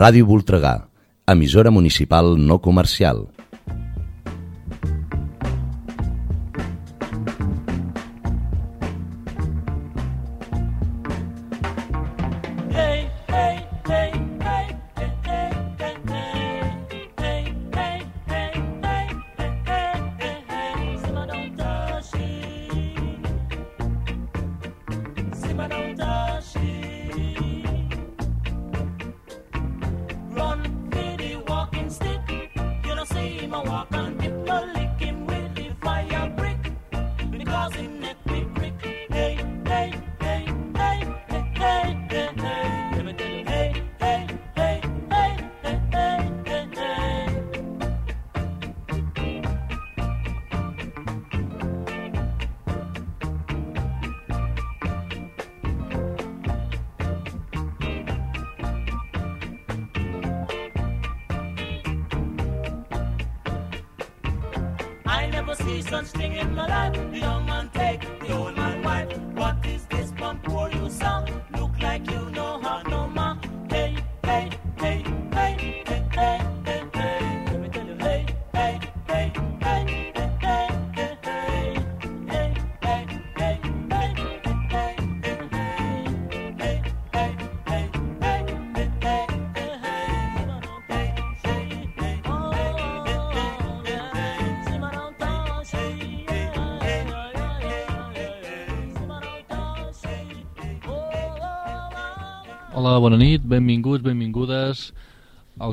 Ràdio Voltregà, emissora municipal no comercial.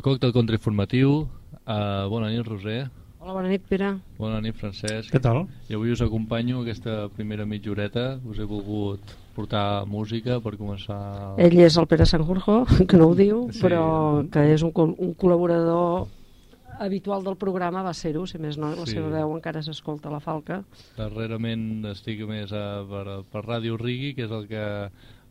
Còctel contrainformatiu. Uh, bona nit, Roser. Hola, bona nit, Pere. Bona nit, Francesc. Què tal? I avui us acompanyo aquesta primera mitjoreta. Us he volgut portar música per començar... Ell és el Pere Sanjurjo, que no ho diu, Sí. però que és un, col- un col·laborador habitual del programa, va ser-ho, si més no, la Sí. seva veu encara s'escolta a la falca. Darrerament estic més a, per, per Ràdio Rigui, que és el que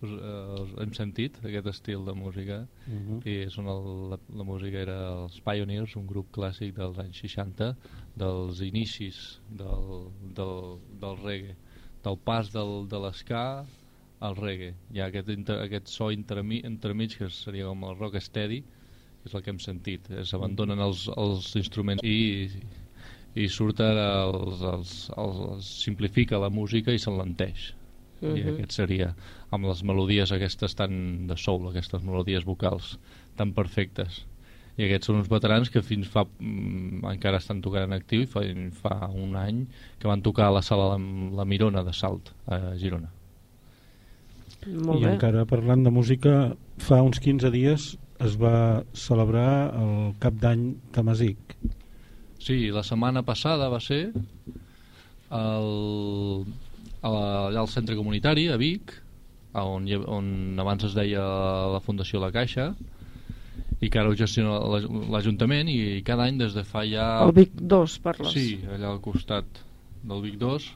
us, eh, us hem sentit, aquest estil de música. Uh -huh. i són el, la, la música era els Pioneers, un grup clàssic dels anys 60 dels inicis del, del, del reggae del pas del, de l'esca al reggae hi ha aquest, inter, aquest so entremig que seria com el rock steady que és el que hem sentit s'abandonen els, els instruments i, i surten els, els, els, els simplifica la música i s'enlenteix i Mhm. aquest seria amb les melodies aquestes tan de soul, aquestes melodies vocals tan perfectes i aquests són uns veterans que fins fa mm, encara estan tocant en actiu i fa, fa un any que van tocar a la sala La, la Mirona de Salt a Girona Molt I bé. encara parlant de música, fa uns 15 dies es va celebrar el cap d'any de Masic. Sí, la setmana passada va ser el, a la, allà al centre comunitari, a Vic, a on, hi on abans es deia la Fundació La Caixa, i que ara ho gestiona l'Aj- l'Ajuntament i cada any des de fa ja... El Vic 2, parles. Sí, allà al costat del Vic 2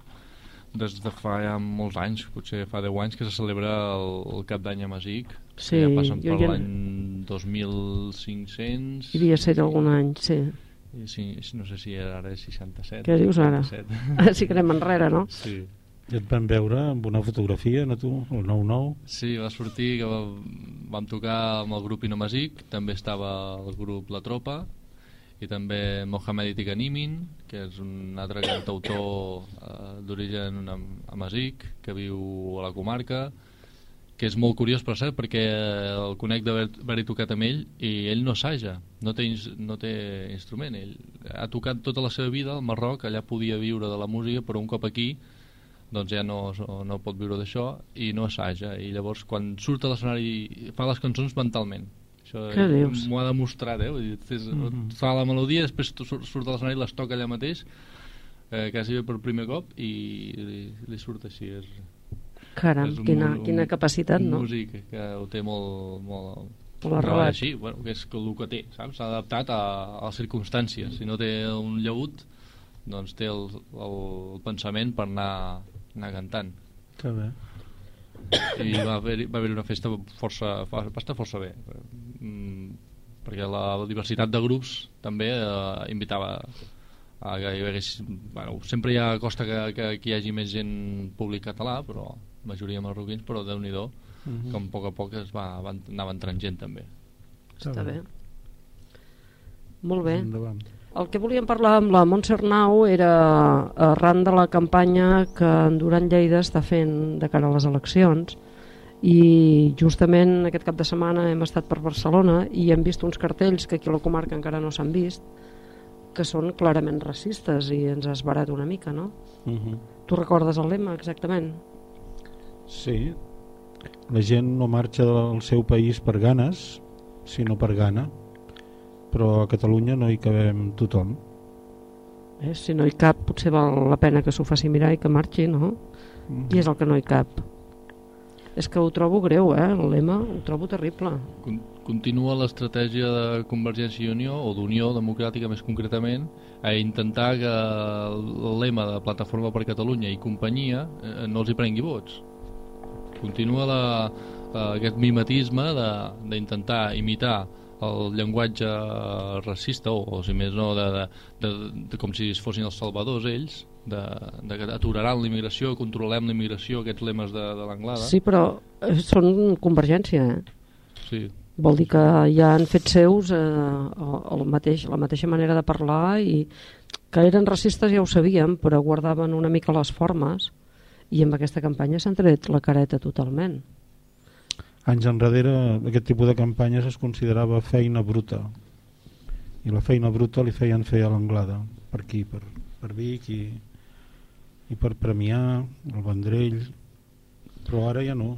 des de fa ja molts anys, potser fa 10 anys que se celebra el, el cap d'any a Masic Sí, ja passen per ja- l'any 2500 Hi havia set algun any, sí. i sí, no sé si ara és 67 Què dius ara? 67. Sí que anem enrere, no? sí. I et van veure amb una fotografia, no tu? El 9-9? sí, va sortir que va, vam tocar amb el grup Inomasic també estava el grup La Tropa i també Mohamed Itikanimin que és un altre cantautor eh, d'origen am- amasic que viu a la comarca que és molt curiós per cert perquè el conec d'haver- tocat amb ell i ell no assaja, no té, no té instrument ell ha tocat tota la seva vida al Marroc, allà podia viure de la música però un cop aquí doncs ja no, no pot viure d'això i no assaja i llavors quan surt a l'escenari fa les cançons mentalment això m'ho ha demostrat eh? Vull dir, fes, Mhm. fa la melodia després surt, a l'escenari i les toca allà mateix eh, quasi bé per primer cop i li, li surt així és, Caram, és un quina, un- quina capacitat, un no? músic que ho té molt, molt, Molt treballa així, bueno, que és el que té saps? s'ha adaptat a, a les circumstàncies si no té un llaüt doncs té el, el pensament per anar, anar cantant Que bé. i va haver, va haver una festa força, va, estar força bé mm, perquè la, la diversitat de grups també eh, invitava a que hi hagués bueno, sempre hi ha costa que, que, que hi hagi més gent públic català però majoria marroquins però déu nhi Mhm. com a poc a poc es va, va, anava entrant gent també Està bé. Molt bé. Endavant. El que volíem parlar amb la Montse Arnau era arran de la campanya que en Duran Lleida està fent de cara a les eleccions i justament aquest cap de setmana hem estat per Barcelona i hem vist uns cartells que aquí a la comarca encara no s'han vist que són clarament racistes i ens ha esbarat una mica, no? Uh -huh. Tu recordes el lema exactament? Sí, la gent no marxa del seu país per ganes, sinó per gana, però a Catalunya no hi cabem tothom. Eh? Si no hi cap, potser val la pena que s'ho faci mirar i que marxi, no? I és el que no hi cap. És que ho trobo greu, eh, el lema, ho trobo terrible. Con- Continua l'estratègia de Convergència i Unió, o d'Unió Democràtica més concretament, a intentar que el lema de Plataforma per Catalunya i companyia eh, no els hi prengui vots. Continua la, eh, aquest mimetisme de- d'intentar imitar el llenguatge racista, o, o si més no, de, de, de, de, com si fossin els salvadors ells, de, de que aturaran la immigració, controlem la immigració, aquests lemes de, de l'Anglada. Sí, però eh, són Convergència, eh? sí. Vol dir que ja han fet seus eh, el, el mateix, la mateixa manera de parlar i que eren racistes ja ho sabíem, però guardaven una mica les formes i amb aquesta campanya s'han tret la careta totalment. Anys enrere aquest tipus de campanyes es considerava feina bruta. I la feina bruta li feien fer a l'Anglada per aquí, per, per Vic i, i per premiar el Vendrell. Però ara ja no.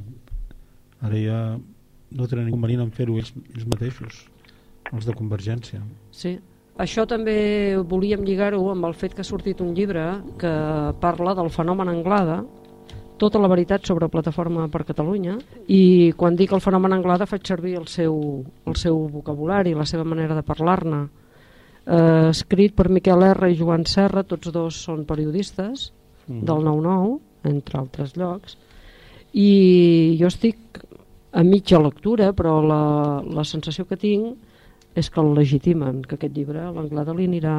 Ara ja no tenen inconvenient en fer-ho ells, ells mateixos els de Convergència. Sí. Això també volíem lligar-ho amb el fet que ha sortit un llibre que parla del fenomen Anglada, tota la veritat sobre Plataforma per Catalunya, i quan dic el fenomen Anglada faig servir el seu, el seu vocabulari, la seva manera de parlar-ne. Eh, escrit per Miquel R i Joan Serra, tots dos són periodistes Mhm. del 9-9, entre altres llocs, i jo estic a mitja lectura, però la, la sensació que tinc és que el legitimen, que aquest llibre a l'Anglada li anirà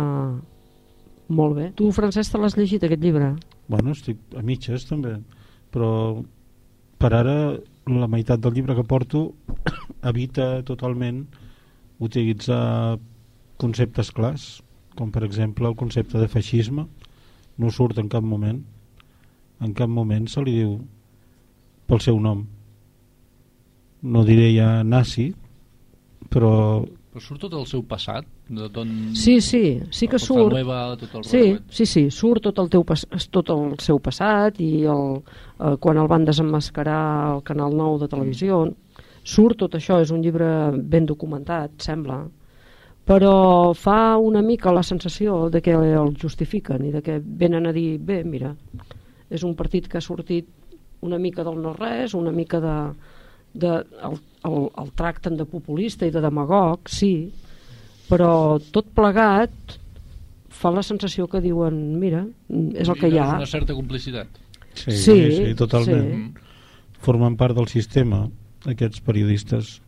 molt bé. Tu, Francesc, te l'has llegit, aquest llibre? Bueno, estic a mitges també, però per ara la meitat del llibre que porto evita totalment utilitzar conceptes clars, com per exemple el concepte de feixisme, no surt en cap moment. En cap moment se li diu pel seu nom. No diré ja nazi, però Però surt tot el seu passat? De d'on... Sí, sí, sí que surt. Nueva, tot el Sí, aquest? sí, sí, surt tot el, teu pas, tot el seu passat i el, eh, quan el van desemmascarar al Canal 9 de televisió surt tot això, és un llibre ben documentat, sembla però fa una mica la sensació de que el justifiquen i de que venen a dir, bé, mira és un partit que ha sortit una mica del no-res, una mica de, de el, el, el tracten de populista i de demagog, sí, però tot plegat fa la sensació que diuen, mira, és el que hi ha. Una certa complicitat. sí, Sí, sí totalment. sí. Formen part del sistema, aquests periodistes,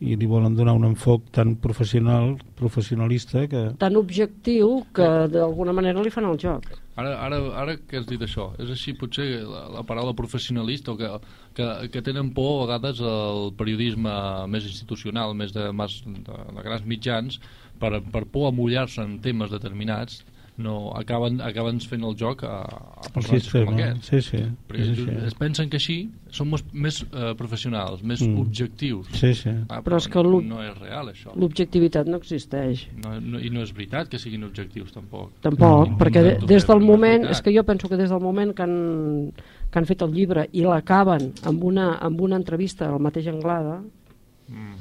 i li volen donar un enfoc tan professional, professionalista, que Tan objectiu que d'alguna manera li fan el joc. Ara, ara, ara que has dit això, és així potser la, la paraula professionalista o que, que, que tenen por a vegades al periodisme més institucional, més de, més de, de grans mitjans, per, per por a mullar-se en temes determinats, no, acaben, acaben fent el joc a, a el personatges com sistema... aquest. Sí, sí, Perquè és es, així. es pensen que així són més, més eh, professionals, més Mm. objectius. Sí, sí. Ah, Però és que l'ob- no és real, això. L'objectivitat no existeix. No, no, I no és veritat que siguin objectius, tampoc. Tampoc, No, perquè no, des del no és moment, veritat. és que jo penso que des del moment que han, que han fet el llibre i l'acaben amb, una, amb una entrevista al mateix Anglada, Mm.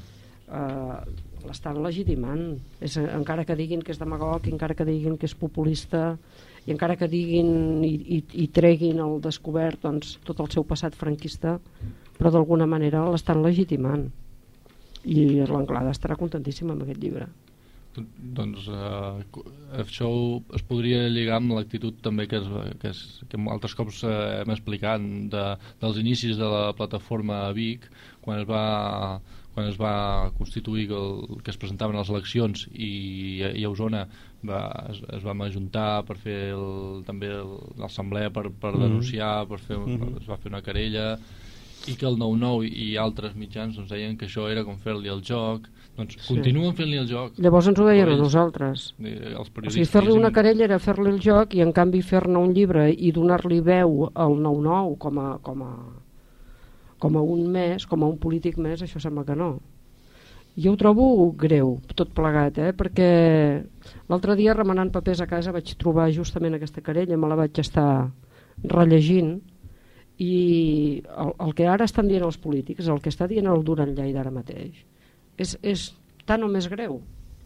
eh, l'estan legitimant. És, encara que diguin que és demagog, encara que diguin que és populista, i encara que diguin i, i, i treguin al descobert doncs, tot el seu passat franquista, però d'alguna manera l'estan legitimant. I l'Anglada estarà contentíssima amb aquest llibre. Doncs eh, co- això es podria lligar amb l'actitud també que, es, que, es, que altres cops eh, hem explicat de, dels inicis de la plataforma Vic quan es va, quan es va constituir que, el, que es presentaven les eleccions i, i a Osona va, es, es vam ajuntar per fer el, també l'assemblea per, per Mhm. denunciar per fer, Mhm. es va fer una querella i que el 9-9 i altres mitjans doncs, deien que això era com fer-li el joc doncs sí. continuen fent-li el joc Llavors ens ho deien a Ells, nosaltres. eh, els O periodistes sigui, fer-li una querella era fer-li el joc i en canvi fer-ne un llibre i donar-li veu al 9-9 com a, com, a, com a un més, com a un polític més, això sembla que no. Jo ho trobo greu, tot plegat, eh? perquè l'altre dia remenant papers a casa vaig trobar justament aquesta querella, me la vaig estar rellegint i el, el que ara estan dient els polítics, el que està dient el Duran Lleida ara mateix, és, és tan o més greu.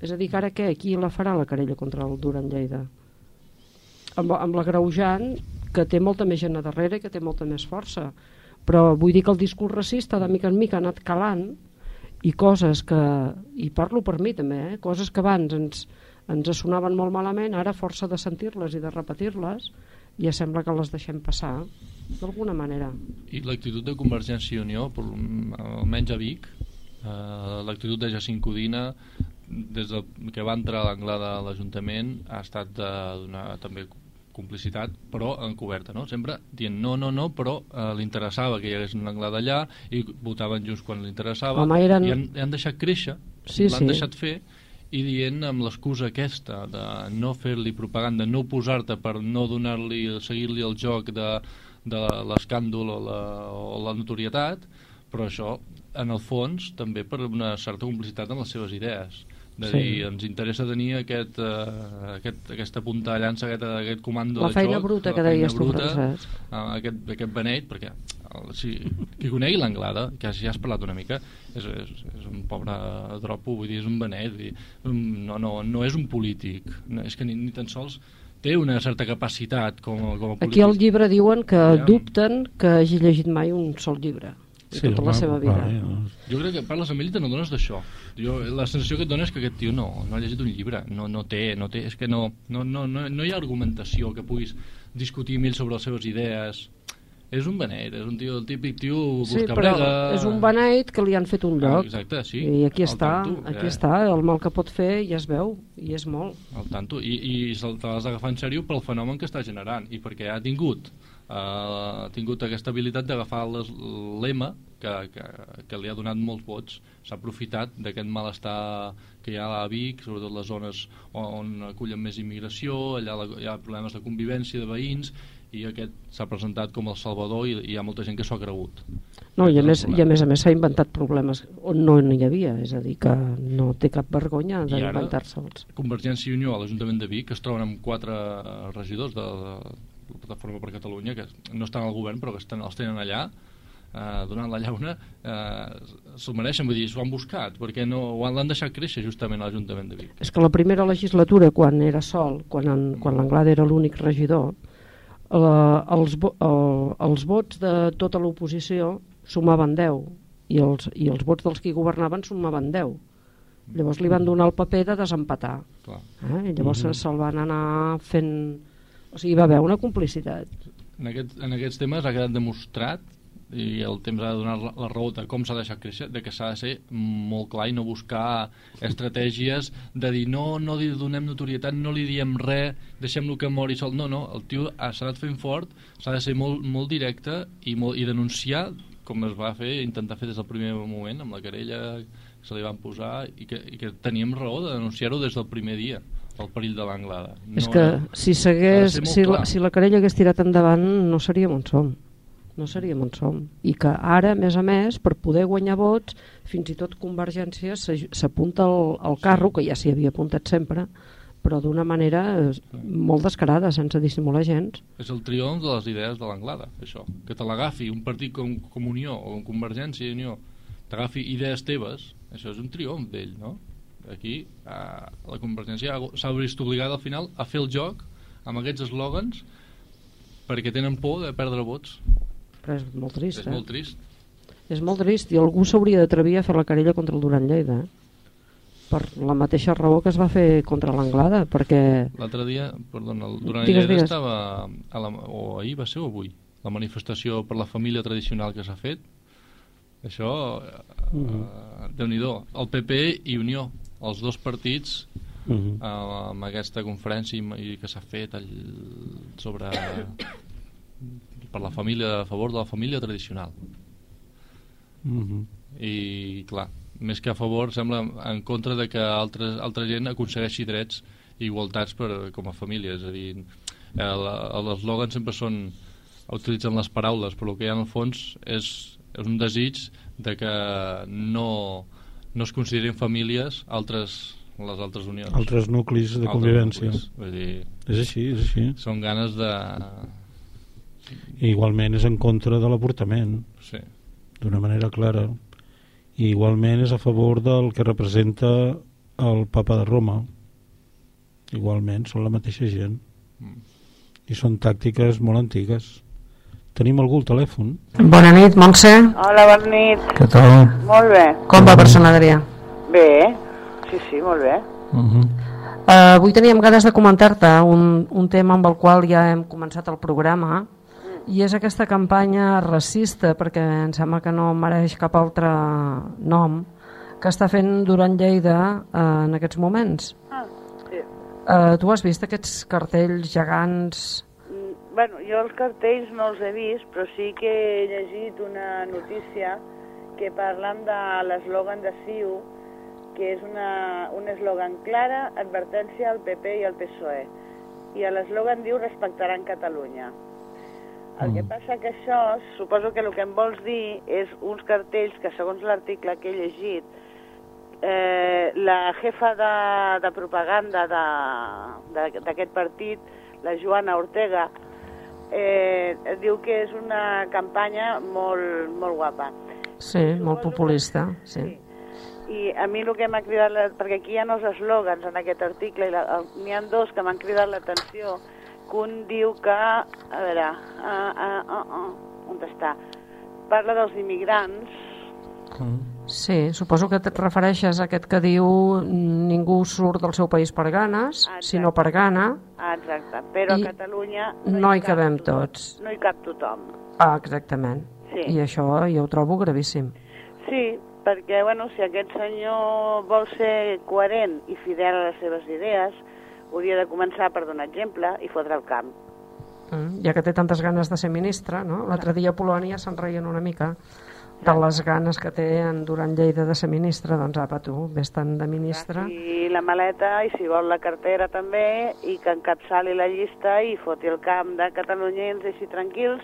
És a dir, que ara què? Qui la farà la querella contra el Duran Lleida? Amb, amb l'agreujant que té molta més gent a darrere i que té molta més força. Però vull dir que el discurs racista de mica en mica ha anat calant i coses que, i parlo per mi també, eh? coses que abans ens, ens sonaven molt malament, ara força de sentir-les i de repetir-les, ja sembla que les deixem passar d'alguna manera. I l'actitud de Convergència i Unió, almenys a Vic, eh, l'actitud de Jacint Codina, des del que va entrar a l'anglada a l'Ajuntament, ha estat de donar també complicitat, però encoberta, no? Sempre dient no, no, no, però eh, li interessava que hi hagués una anglada allà i votaven junts quan li interessava Home, eren- i han, han deixat créixer, Sí, l'han sí. deixat fer i dient amb l'excusa aquesta de no fer-li propaganda, no posar-te per no donar-li, seguir-li el joc de, de l'escàndol o, la, o la notorietat, però això, en el fons, també per una certa complicitat amb les seves idees. De Sí. dir, ens interessa tenir aquest, uh, aquest, aquesta punta de llança, aquest, aquest comando La de feina xoc, bruta la que feina deies tu, bruta, Francesc. uh, aquest, aquest beneit, perquè el, si, qui conegui l'anglada, que ja has parlat una mica, és, és, és un pobre dropo, vull dir, és un vull dir, un- no, no, no és un polític, no, és que ni, ni tan sols té una certa capacitat com, com a polític. Aquí al llibre diuen que Ja. dubten que hagi llegit mai un sol llibre sí, tota la seva vida. vale, doncs, Jo crec que parles amb ell i te n'adones d'això. Jo, la sensació que et dona és que aquest tio no, no ha llegit un llibre, no, no té, no té, és que no, no, no, no, no hi ha argumentació que puguis discutir amb ell sobre les seves idees. És un benet, és un tio, el típic tio Sí, però buscabrega... és un beneit que li han fet un Ah, lloc. exacte, sí. I aquí Al està, tanto, aquí ja. està, el mal que pot fer ja es veu, i és molt. Al tanto. I, i te l'has d'agafar en sèrio pel fenomen que està generant i perquè ha tingut eh, ha tingut aquesta habilitat d'agafar lema que, que, que li ha donat molts vots. S'ha aprofitat d'aquest malestar que hi ha a Vic, sobretot les zones on acullen més immigració allà la- hi ha problemes de convivència de veïns i aquest s'ha presentat com el salvador i, i hi ha molta gent que s'ho ha cregut. No, i a més, i a més a més s'ha inventat problemes on no n'hi havia, és a dir, que no té cap vergonya d'inventar-se'ls. Convergència i Unió a l'Ajuntament de Vic es troben amb quatre regidors de, de la Plataforma per Catalunya que no estan al govern però que estan, els tenen allà eh, donant la llauna eh, se'l mereixen, vull dir, s'ho han buscat perquè no, ho han- l'han deixat créixer justament a l'Ajuntament de Vic És que la primera legislatura, quan era sol, quan, en, quan l'Anglada era l'únic regidor, eh, els, eh, els vots de tota l'oposició sumaven 10 i els, i els vots dels que governaven sumaven 10. Llavors li van donar el paper de desempatar. clar. Eh? I llavors mm se'l van anar fent... O sigui, va haver una complicitat. en, aquest, en aquests temes ha quedat demostrat i el temps ha de donar la, raó de com s'ha deixat créixer, de que s'ha de ser molt clar i no buscar estratègies de dir no, no li donem notorietat, no li diem res, deixem-lo que mori sol. No, no, el tio ha- s'ha anat fent fort, s'ha de ser molt, molt directe i, molt, i denunciar com es va fer, intentar fer des del primer moment amb la querella que se li van posar i que, i que teníem raó de denunciar-ho des del primer dia el perill de l'anglada. No, és que si de ser molt si, la, si la querella hagués tirat endavant no seríem on som. No seríem on som. I que ara, a més a més, per poder guanyar vots fins i tot Convergència s'apunta al, al carro, que ja s'hi havia apuntat sempre però d'una manera eh, molt descarada, sense dissimular gens. És el triomf de les idees de l'Anglada, això. Que te l'agafi un partit com, com Unió o Convergència i Unió, t'agafi idees teves, això és un triomf d'ell, no? Aquí eh, la Convergència ha- s'ha vist obligada al final a fer el joc amb aquests eslògans perquè tenen por de perdre vots. però és molt trist, És eh? molt trist. és molt trist i algú s'hauria d'atrevir a fer la querella contra el Duran Lleida eh? per la mateixa raó que es va fer contra l'Anglada perquè L'altre dia, perdona, el- durant Digues, el dia digues. estava, a la, o ahir va ser o avui, la manifestació per la família tradicional que s'ha fet, això, uh Mhm. -huh. déu nhi el PP i Unió, els dos partits uh -huh. eh, amb aquesta conferència i, i que s'ha fet el, sobre per la família a favor de la família tradicional Mm -hmm. i clar, més que a favor sembla en contra de que altres, altra gent aconsegueixi drets i igualtats per, com a família és a dir, l'eslògan sempre són utilitzen les paraules però el que hi ha en el fons és, és un desig de que no, no es considerin famílies altres, les altres unions. Altres nuclis de Altres convivència. nuclis. Vull dir, és així, és així. són ganes de... I igualment és en contra de l'avortament. Sí, d'una manera clara. I igualment és a favor del que representa el papa de Roma. Igualment són la mateixa gent. Mm. i són tàctiques molt antigues tenim algú al telèfon? Bona nit, Montse. Hola, bona nit. Què tal? Molt bé. Com va per Sant Adrià? Bé, sí, sí, molt bé. Uh -huh. Uh, avui teníem ganes de comentar-te un, un tema amb el qual ja hem començat el programa i és aquesta campanya racista, perquè em sembla que no mereix cap altre nom, que està fent Durant Lleida uh, en aquests moments. Ah, sí. Uh, tu has vist aquests cartells gegants? Mm, Bueno, jo els cartells no els he vist, però sí que he llegit una notícia que parlen de l'eslògan de CiU, que és una, un eslògan clara, advertència al PP i al PSOE. I l'eslògan diu respectaran Catalunya. El que passa que això, suposo que el que em vols dir és uns cartells que segons l'article que he llegit, eh, la jefa de, de propaganda d'aquest partit, la Joana Ortega, eh, diu que és una campanya molt, molt guapa. Sí, molt populista. Sí. I a mi el que m'ha cridat, la, perquè aquí hi ha els eslògans en aquest article, i la- n'hi ha dos que m'han cridat l'atenció, que un diu que, a veure, uh, uh, uh, uh, on està? Parla dels immigrants, Sí, suposo que et refereixes a aquest que diu ningú surt del seu país per ganes, Exacte. sinó per gana. exacte, però a Catalunya no hi cap cabem tothom. tots. No hi cap tothom. Ah, exactament. Sí. I això jo ho trobo gravíssim. Sí, perquè, bueno, si aquest senyor vol ser coherent i fidel a les seves idees, hauria de començar per donar exemple i fotre el camp. Mm, ja que té tantes ganes de ser ministre, no? L'altre dia a Polònia se'n reien una mica de les ganes que té en Durant Lleida de ser ministre, doncs apa tu, vés tant de ministre. I la maleta, i si vol la cartera també, i que encapçali la llista i foti el camp de Catalunya i ens deixi tranquils,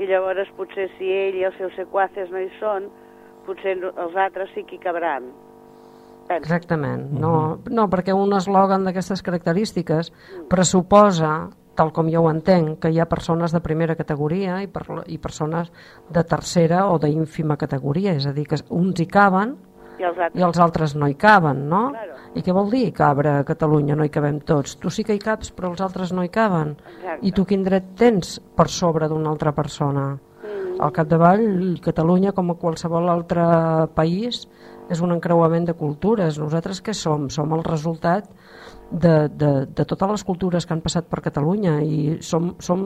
i llavors potser si ell i els seus sequaces no hi són, potser els altres sí que hi cabran. Penso. Exactament. No, no perquè un eslògan d'aquestes característiques pressuposa, tal com jo ho entenc, que hi ha persones de primera categoria i, per, i persones de tercera o d'ínfima categoria, és a dir, que uns hi caben I els altres... i els altres no hi caben, no? Claro. I què vol dir cabre a Catalunya no hi cabem tots? Tu sí que hi caps però els altres no hi caben. Exacte. I tu quin dret tens per sobre d'una altra persona? Mm. Al capdavall, Catalunya, com a qualsevol altre país, és un encreuament de cultures. Nosaltres què som? Som el resultat de, de, de totes les cultures que han passat per Catalunya i som, som,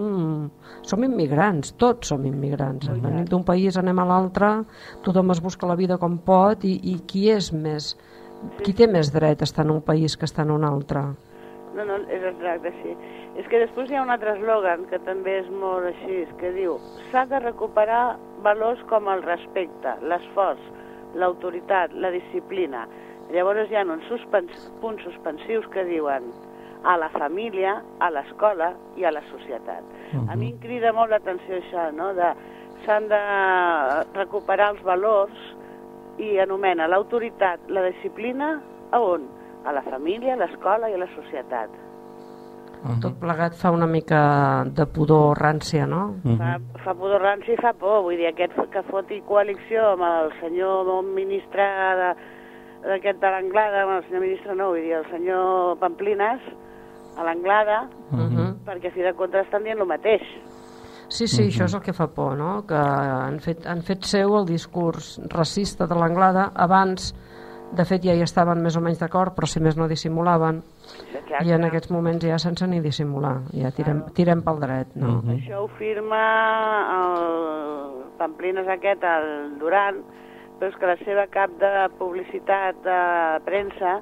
som immigrants, tots som immigrants. Venim d'un país, anem a l'altre, tothom es busca la vida com pot i, i qui és més... Qui té més dret a estar en un país que està en un altre? No, no, és exacte, sí. És que després hi ha un altre eslògan que també és molt així, que diu s'ha de recuperar valors com el respecte, l'esforç, l'autoritat, la disciplina. Llavors hi ha uns suspens, punts suspensius que diuen a la família, a l'escola i a la societat. Uh -huh. A mi em crida molt l'atenció això, no?, de s'han de recuperar els valors i anomena l'autoritat, la disciplina, a on? A la família, a l'escola i a la societat. Tot plegat fa una mica de pudor rància, no? Fa, fa pudor ranci i fa por, vull dir, aquest que foti coalició amb el senyor ministre de- d'aquest de l'Anglada, amb el senyor ministre no, vull dir, el senyor Pamplines, a l'Anglada, Uh -huh. perquè a fi de comptes estan dient el mateix. Sí, sí, això és el que fa por, no? Que han fet, han fet seu el discurs racista de l'Anglada. Abans, de fet, ja hi estaven més o menys d'acord, però si més no dissimulaven. I en aquests moments ja sense ni dissimular. Ja tirem, tirem pel dret, no? Això ho firma el Pamplines aquest, el Duran, però és que la seva cap de publicitat de premsa,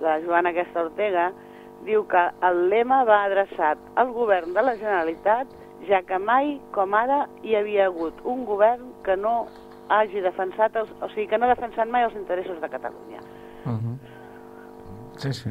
la Joana aquesta Ortega, diu que el lema va adreçat al govern de la Generalitat, ja que mai, com ara, hi havia hagut un govern que no hagi defensat, els, o sigui, que no ha defensat mai els interessos de Catalunya. Uh -huh. Sí, sí.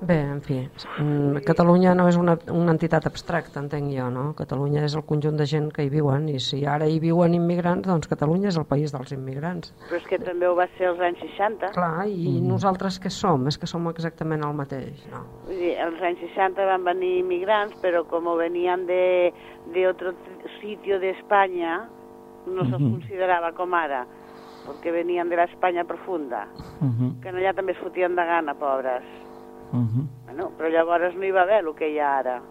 Bé, en fi, mm, Catalunya no és una, una entitat abstracta, entenc jo, no? Catalunya és el conjunt de gent que hi viuen, i si ara hi viuen immigrants, doncs Catalunya és el país dels immigrants. Però és que també ho va ser als anys 60. Clar, i nosaltres què som? És que som exactament el mateix, no? Vull dir, als anys 60 van venir immigrants, però com venien de, de otro sitio de España, no se'ls considerava com ara, perquè venien de la España profunda, Uh -huh. que allà també es fotien de gana, pobres. Uh -huh. Bueno, però llavors no hi va haver el que hi ha ara,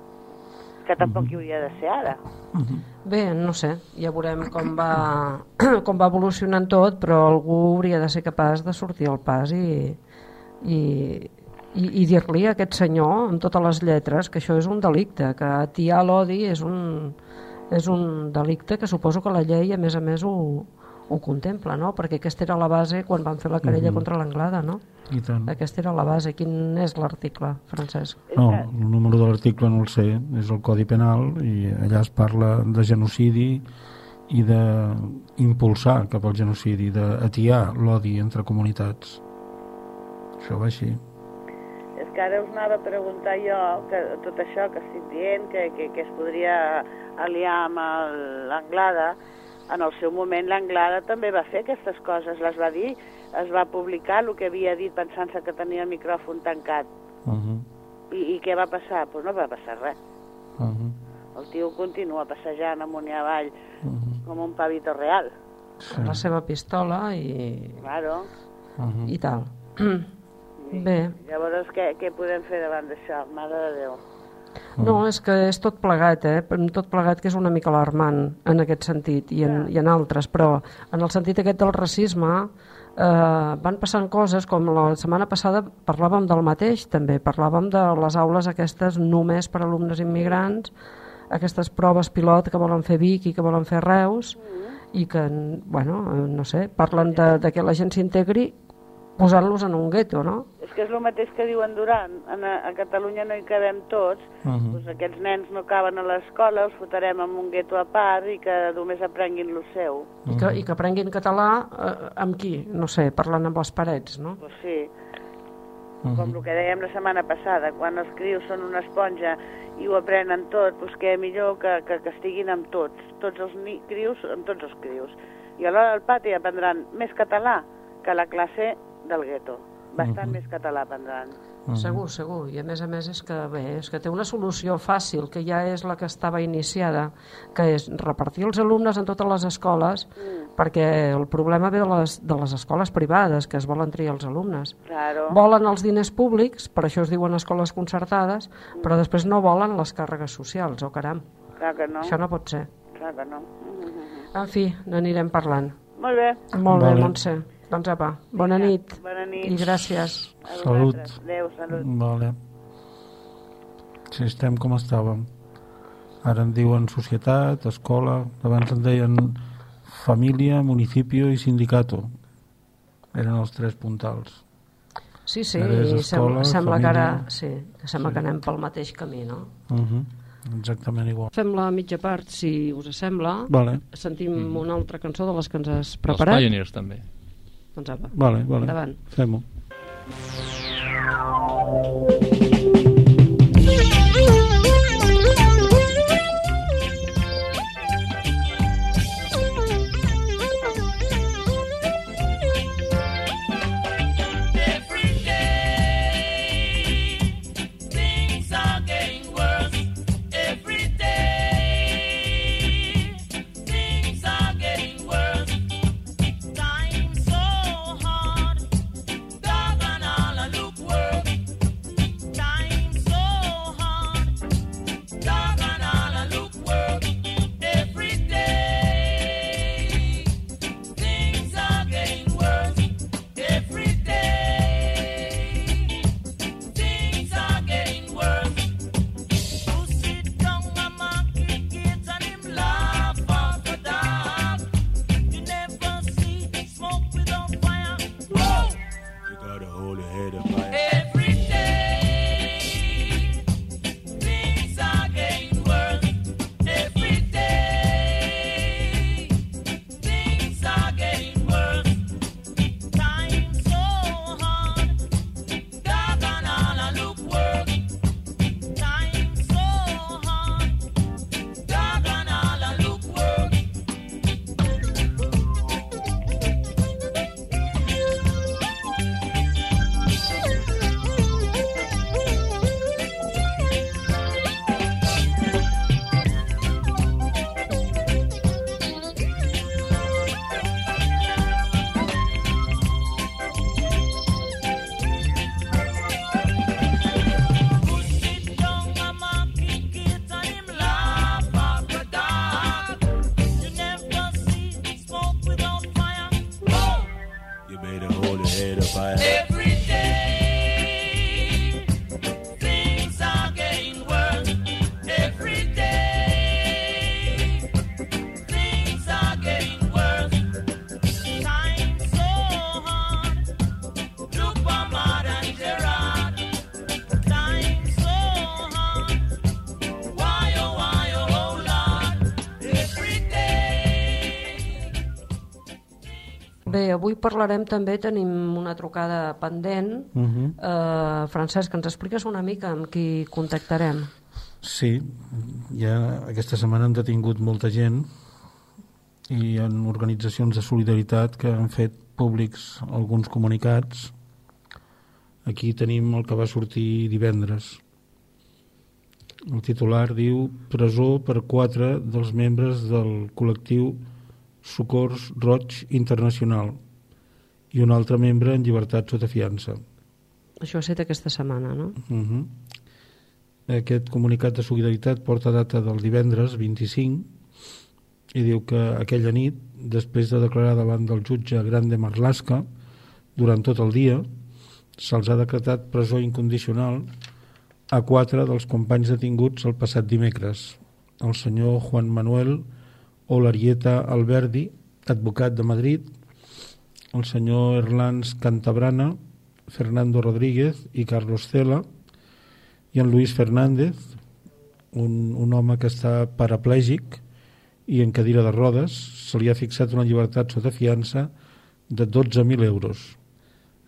que tampoc hi hauria de ser ara. Uh -huh. Bé, no sé, ja veurem com va, com va evolucionant tot, però algú hauria de ser capaç de sortir al pas i, i, i, i dir-li a aquest senyor, amb totes les lletres, que això és un delicte, que atiar l'odi és un, és un delicte que suposo que la llei, a més a més, ho, ho contempla, no? Perquè aquesta era la base quan van fer la querella contra l'Anglada, no? I tant. Aquesta era la base. Quin és l'article, Francesc? No, el número de l'article no el sé, és el Codi Penal i allà es parla de genocidi i d'impulsar cap al genocidi, d'atiar l'odi entre comunitats. Això va així. És que ara us anava a preguntar jo que tot això que estic dient, que, que, que es podria aliar amb l'Anglada, en el seu moment l'Anglada també va fer aquestes coses, les va dir, es va publicar el que havia dit pensant-se que tenia el micròfon tancat. Uh -huh. I, I què va passar? Doncs pues no va passar res. Uh -huh. El tio continua passejant amunt i avall Uh -huh. com un pavito real. Sí. La seva pistola i, Claro. Uh -huh. i tal. Bé, Llavors, què, què podem fer davant d'això? Mare de Déu. No, és que és tot plegat, eh? Tot plegat que és una mica alarmant en aquest sentit i en, i en altres, però en el sentit aquest del racisme eh, van passant coses com la setmana passada parlàvem del mateix també, parlàvem de les aules aquestes només per alumnes immigrants aquestes proves pilot que volen fer Vic i que volen fer Reus i que, bueno, no sé, parlen de, de que la gent s'integri posant-los en un gueto, no? És que és el mateix que diuen Duran. En, a, a Catalunya no hi cabem tots, Uh -huh. doncs aquests nens no caben a l'escola, els fotrem en un gueto a part i que només aprenguin lo seu. I que, i que aprenguin català eh, amb qui? No sé, parlant amb les parets, no? Pues sí, com el que dèiem la setmana passada, quan els crius són una esponja i ho aprenen tot, doncs què millor que, que, que estiguin amb tots, tots els ni, crius, amb tots els crius. I a l'hora del pati aprendran més català que a la classe del gueto. Bastant més català aprendran. Segur, segur. I a més a més és que, bé, és que té una solució fàcil, que ja és la que estava iniciada, que és repartir els alumnes en totes les escoles, perquè el problema ve de les, de les escoles privades, que es volen triar els alumnes. Claro. Volen els diners públics, per això es diuen escoles concertades, però després no volen les càrregues socials, oh caram. Clar que no, Això no pot ser. clar que no. Mhm. En fi, n'anirem parlant. Molt bé. Molt Vale. bé, Montse. Doncs apa, bona nit. Bona nit. I gràcies. A Salut. Adéu, salut. Vale. Si estem com estàvem. Ara en diuen societat, escola, abans en deien família, municipio i sindicato. Eren els tres puntals. Sí, sí, i sembla, sembla que ara sí, que sembla que anem pel mateix camí, no? Uh -huh. Exactament igual. Fem la mitja part, si us sembla. Vale, Sentim una altra cançó de les que ens has Els preparat. Pioneers també. Doncs apa. vale, vale. Endavant. Fem-ho. Bé, avui parlarem també, tenim una trucada pendent. Uh -huh. eh, Francesc, ens expliques una mica amb qui contactarem? Sí, ja aquesta setmana han detingut molta gent i ha organitzacions de solidaritat que han fet públics alguns comunicats. Aquí tenim el que va sortir divendres. El titular diu presó per quatre dels membres del col·lectiu Socors Roig Internacional i un altre membre en llibertat sota fiança. Això ha estat aquesta setmana, no? Uh -huh. Aquest comunicat de solidaritat porta data del divendres 25 i diu que aquella nit, després de declarar davant del jutge Grande Marlaska, durant tot el dia, se'ls ha decretat presó incondicional a quatre dels companys detinguts el passat dimecres. El senyor Juan Manuel Olarieta Alberdi, advocat de Madrid, el senyor Erlans Cantabrana, Fernando Rodríguez i Carlos Cela, i en Luis Fernández, un, un home que està paraplègic i en cadira de rodes, se li ha fixat una llibertat sota fiança de 12.000 euros.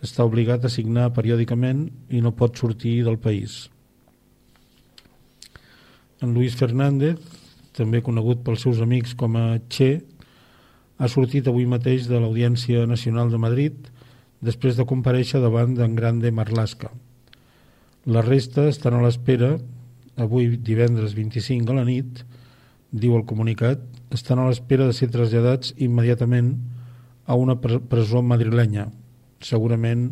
Està obligat a signar periòdicament i no pot sortir del país. En Luis Fernández, també conegut pels seus amics com a Che, ha sortit avui mateix de l'Audiència Nacional de Madrid després de compareixer davant d'en Grande Marlaska. La resta estan a l'espera, avui divendres 25 a la nit, diu el comunicat, estan a l'espera de ser traslladats immediatament a una presó madrilenya. Segurament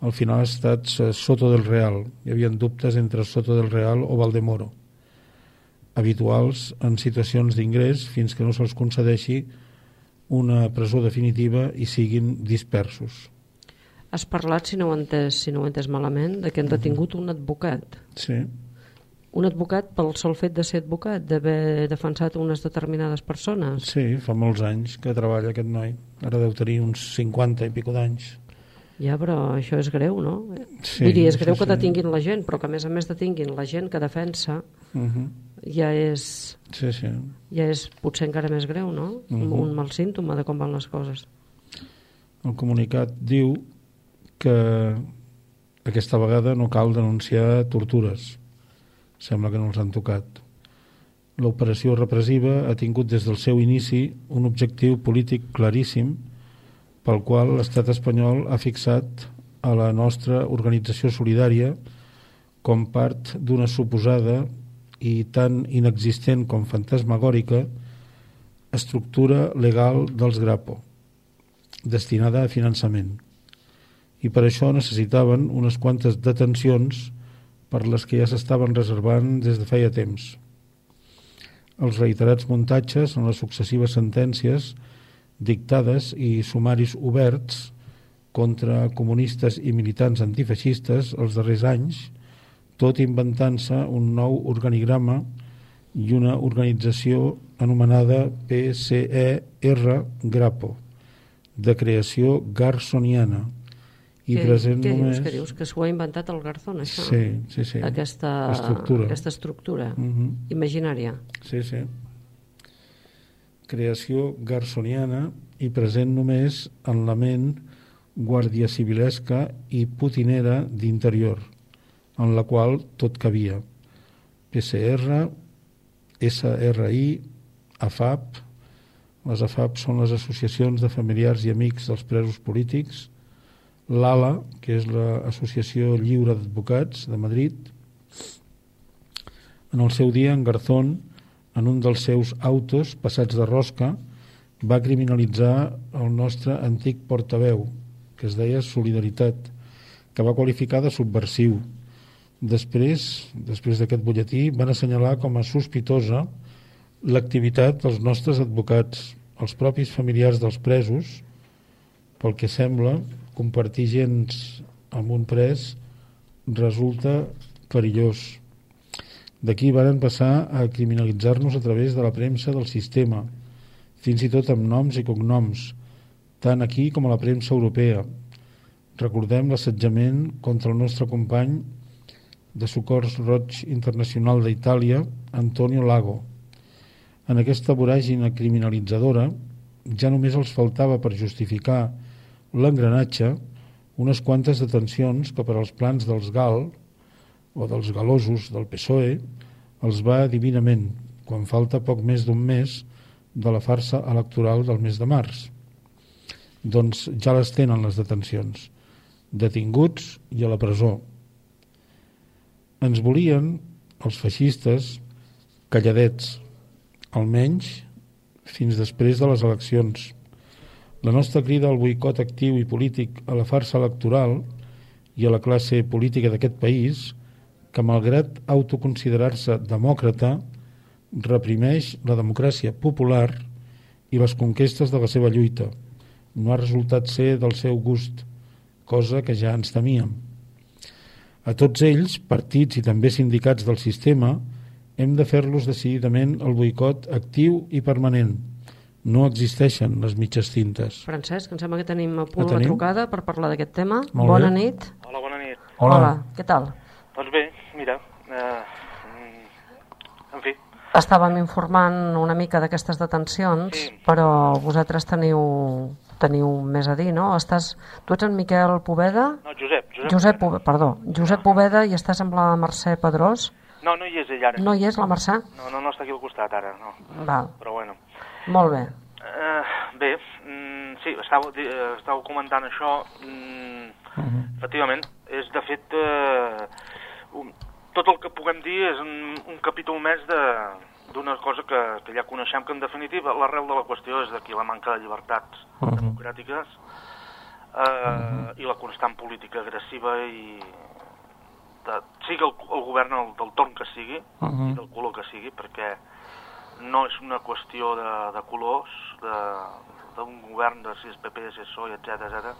al final ha estat Soto del Real. Hi havia dubtes entre Soto del Real o Valdemoro habituals en situacions d'ingrés fins que no se'ls concedeixi una presó definitiva i siguin dispersos. Has parlat, si no ho entès, si no ho entès malament, de que han detingut un advocat. Sí, Un advocat pel sol fet de ser advocat, d'haver defensat unes determinades persones. sí, fa molts anys que treballa aquest noi. Ara deu tenir uns 50 i pico d'anys. Ja, però això és greu, no? Sí, Vull dir, és greu sí, que detinguin la gent, però que a més a més detinguin la gent que defensa Uh -huh. ja és, Sí, sí. ja és potser encara més greu, no? Mhm. Un mal símptoma de com van les coses. El comunicat diu que aquesta vegada no cal denunciar tortures. Sembla que no els han tocat. L'operació repressiva ha tingut des del seu inici un objectiu polític claríssim pel qual l'estat espanyol ha fixat a la nostra organització solidària com part d'una suposada i tan inexistent com fantasmagòrica estructura legal dels Grapo destinada a finançament i per això necessitaven unes quantes detencions per les que ja s'estaven reservant des de feia temps. Els reiterats muntatges en les successives sentències dictades i sumaris oberts contra comunistes i militants antifeixistes els darrers anys, tot inventant-se un nou organigrama i una organització anomenada PCER Grapo, de creació garsoniana, i què, present què només... dius? Què dius? Que s'ho ha inventat el Garzón, això? Sí, sí, sí. Aquesta Estructura. Aquesta estructura Mhm. imaginària. Sí, sí. Creació garsoniana i present només en la ment guàrdia civilesca i putinera d'interior, en la qual tot cabia. PCR, SRI, AFAP... Les AFAP són les associacions de familiars i amics dels presos polítics, l'ALA, que és l'Associació Lliure d'Advocats de Madrid, en el seu dia, en Garzón, en un dels seus autos passats de rosca, va criminalitzar el nostre antic portaveu, que es deia Solidaritat, que va qualificar de subversiu. Després, després d'aquest butlletí, van assenyalar com a sospitosa l'activitat dels nostres advocats, els propis familiars dels presos, pel que sembla, compartir gens amb un pres resulta perillós. D'aquí varen passar a criminalitzar-nos a través de la premsa del sistema, fins i tot amb noms i cognoms, tant aquí com a la premsa europea. Recordem l'assetjament contra el nostre company de Socors Roig Internacional d'Itàlia, Antonio Lago. En aquesta voràgina criminalitzadora ja només els faltava per justificar l'engranatge unes quantes detencions que per als plans dels GAL o dels galosos del PSOE els va divinament quan falta poc més d'un mes de la farsa electoral del mes de març. Doncs ja les tenen les detencions, detinguts i a la presó. Ens volien, els feixistes, calladets, almenys fins després de les eleccions. La nostra crida al boicot actiu i polític a la farsa electoral i a la classe política d'aquest país, que malgrat autoconsiderar-se demòcrata, reprimeix la democràcia popular i les conquestes de la seva lluita. No ha resultat ser del seu gust, cosa que ja ens temíem. A tots ells, partits i també sindicats del sistema, hem de fer-los decididament el boicot actiu i permanent. No existeixen les mitges cintes. Francesc, em sembla que tenim a punt tenim? trucada per parlar d'aquest tema. Molt Bona bé. nit. Hola, bona nit. què tal? Doncs bé, mira, eh, en fi, Estàvem informant una mica d'aquestes detencions, Sí. però vosaltres teniu, teniu més a dir, no? Estàs, tu ets en Miquel Poveda? no, Josep, Josep. Josep Poveda, perdó, Josep Poveda i estàs amb la Mercè Pedrós? No, no hi és ell ara. No hi és la Mercè? No, no, no està aquí al costat ara, no. Val, Però bueno. molt bé. Eh, bé, mm, sí, estàveu, di- estàveu comentant això. Mm, Efectivament, és de fet... Eh, un, tot el que puguem dir és un, un capítol més d'una cosa que, que ja coneixem, que en definitiva l'arrel de la qüestió és d'aquí la manca de llibertats democràtiques eh, i la constant política agressiva i de, sigui el, el govern el, del torn que sigui i del color que sigui, perquè no és una qüestió de, de colors, de- d'un govern de si és PP, si és PSOE, etc etc,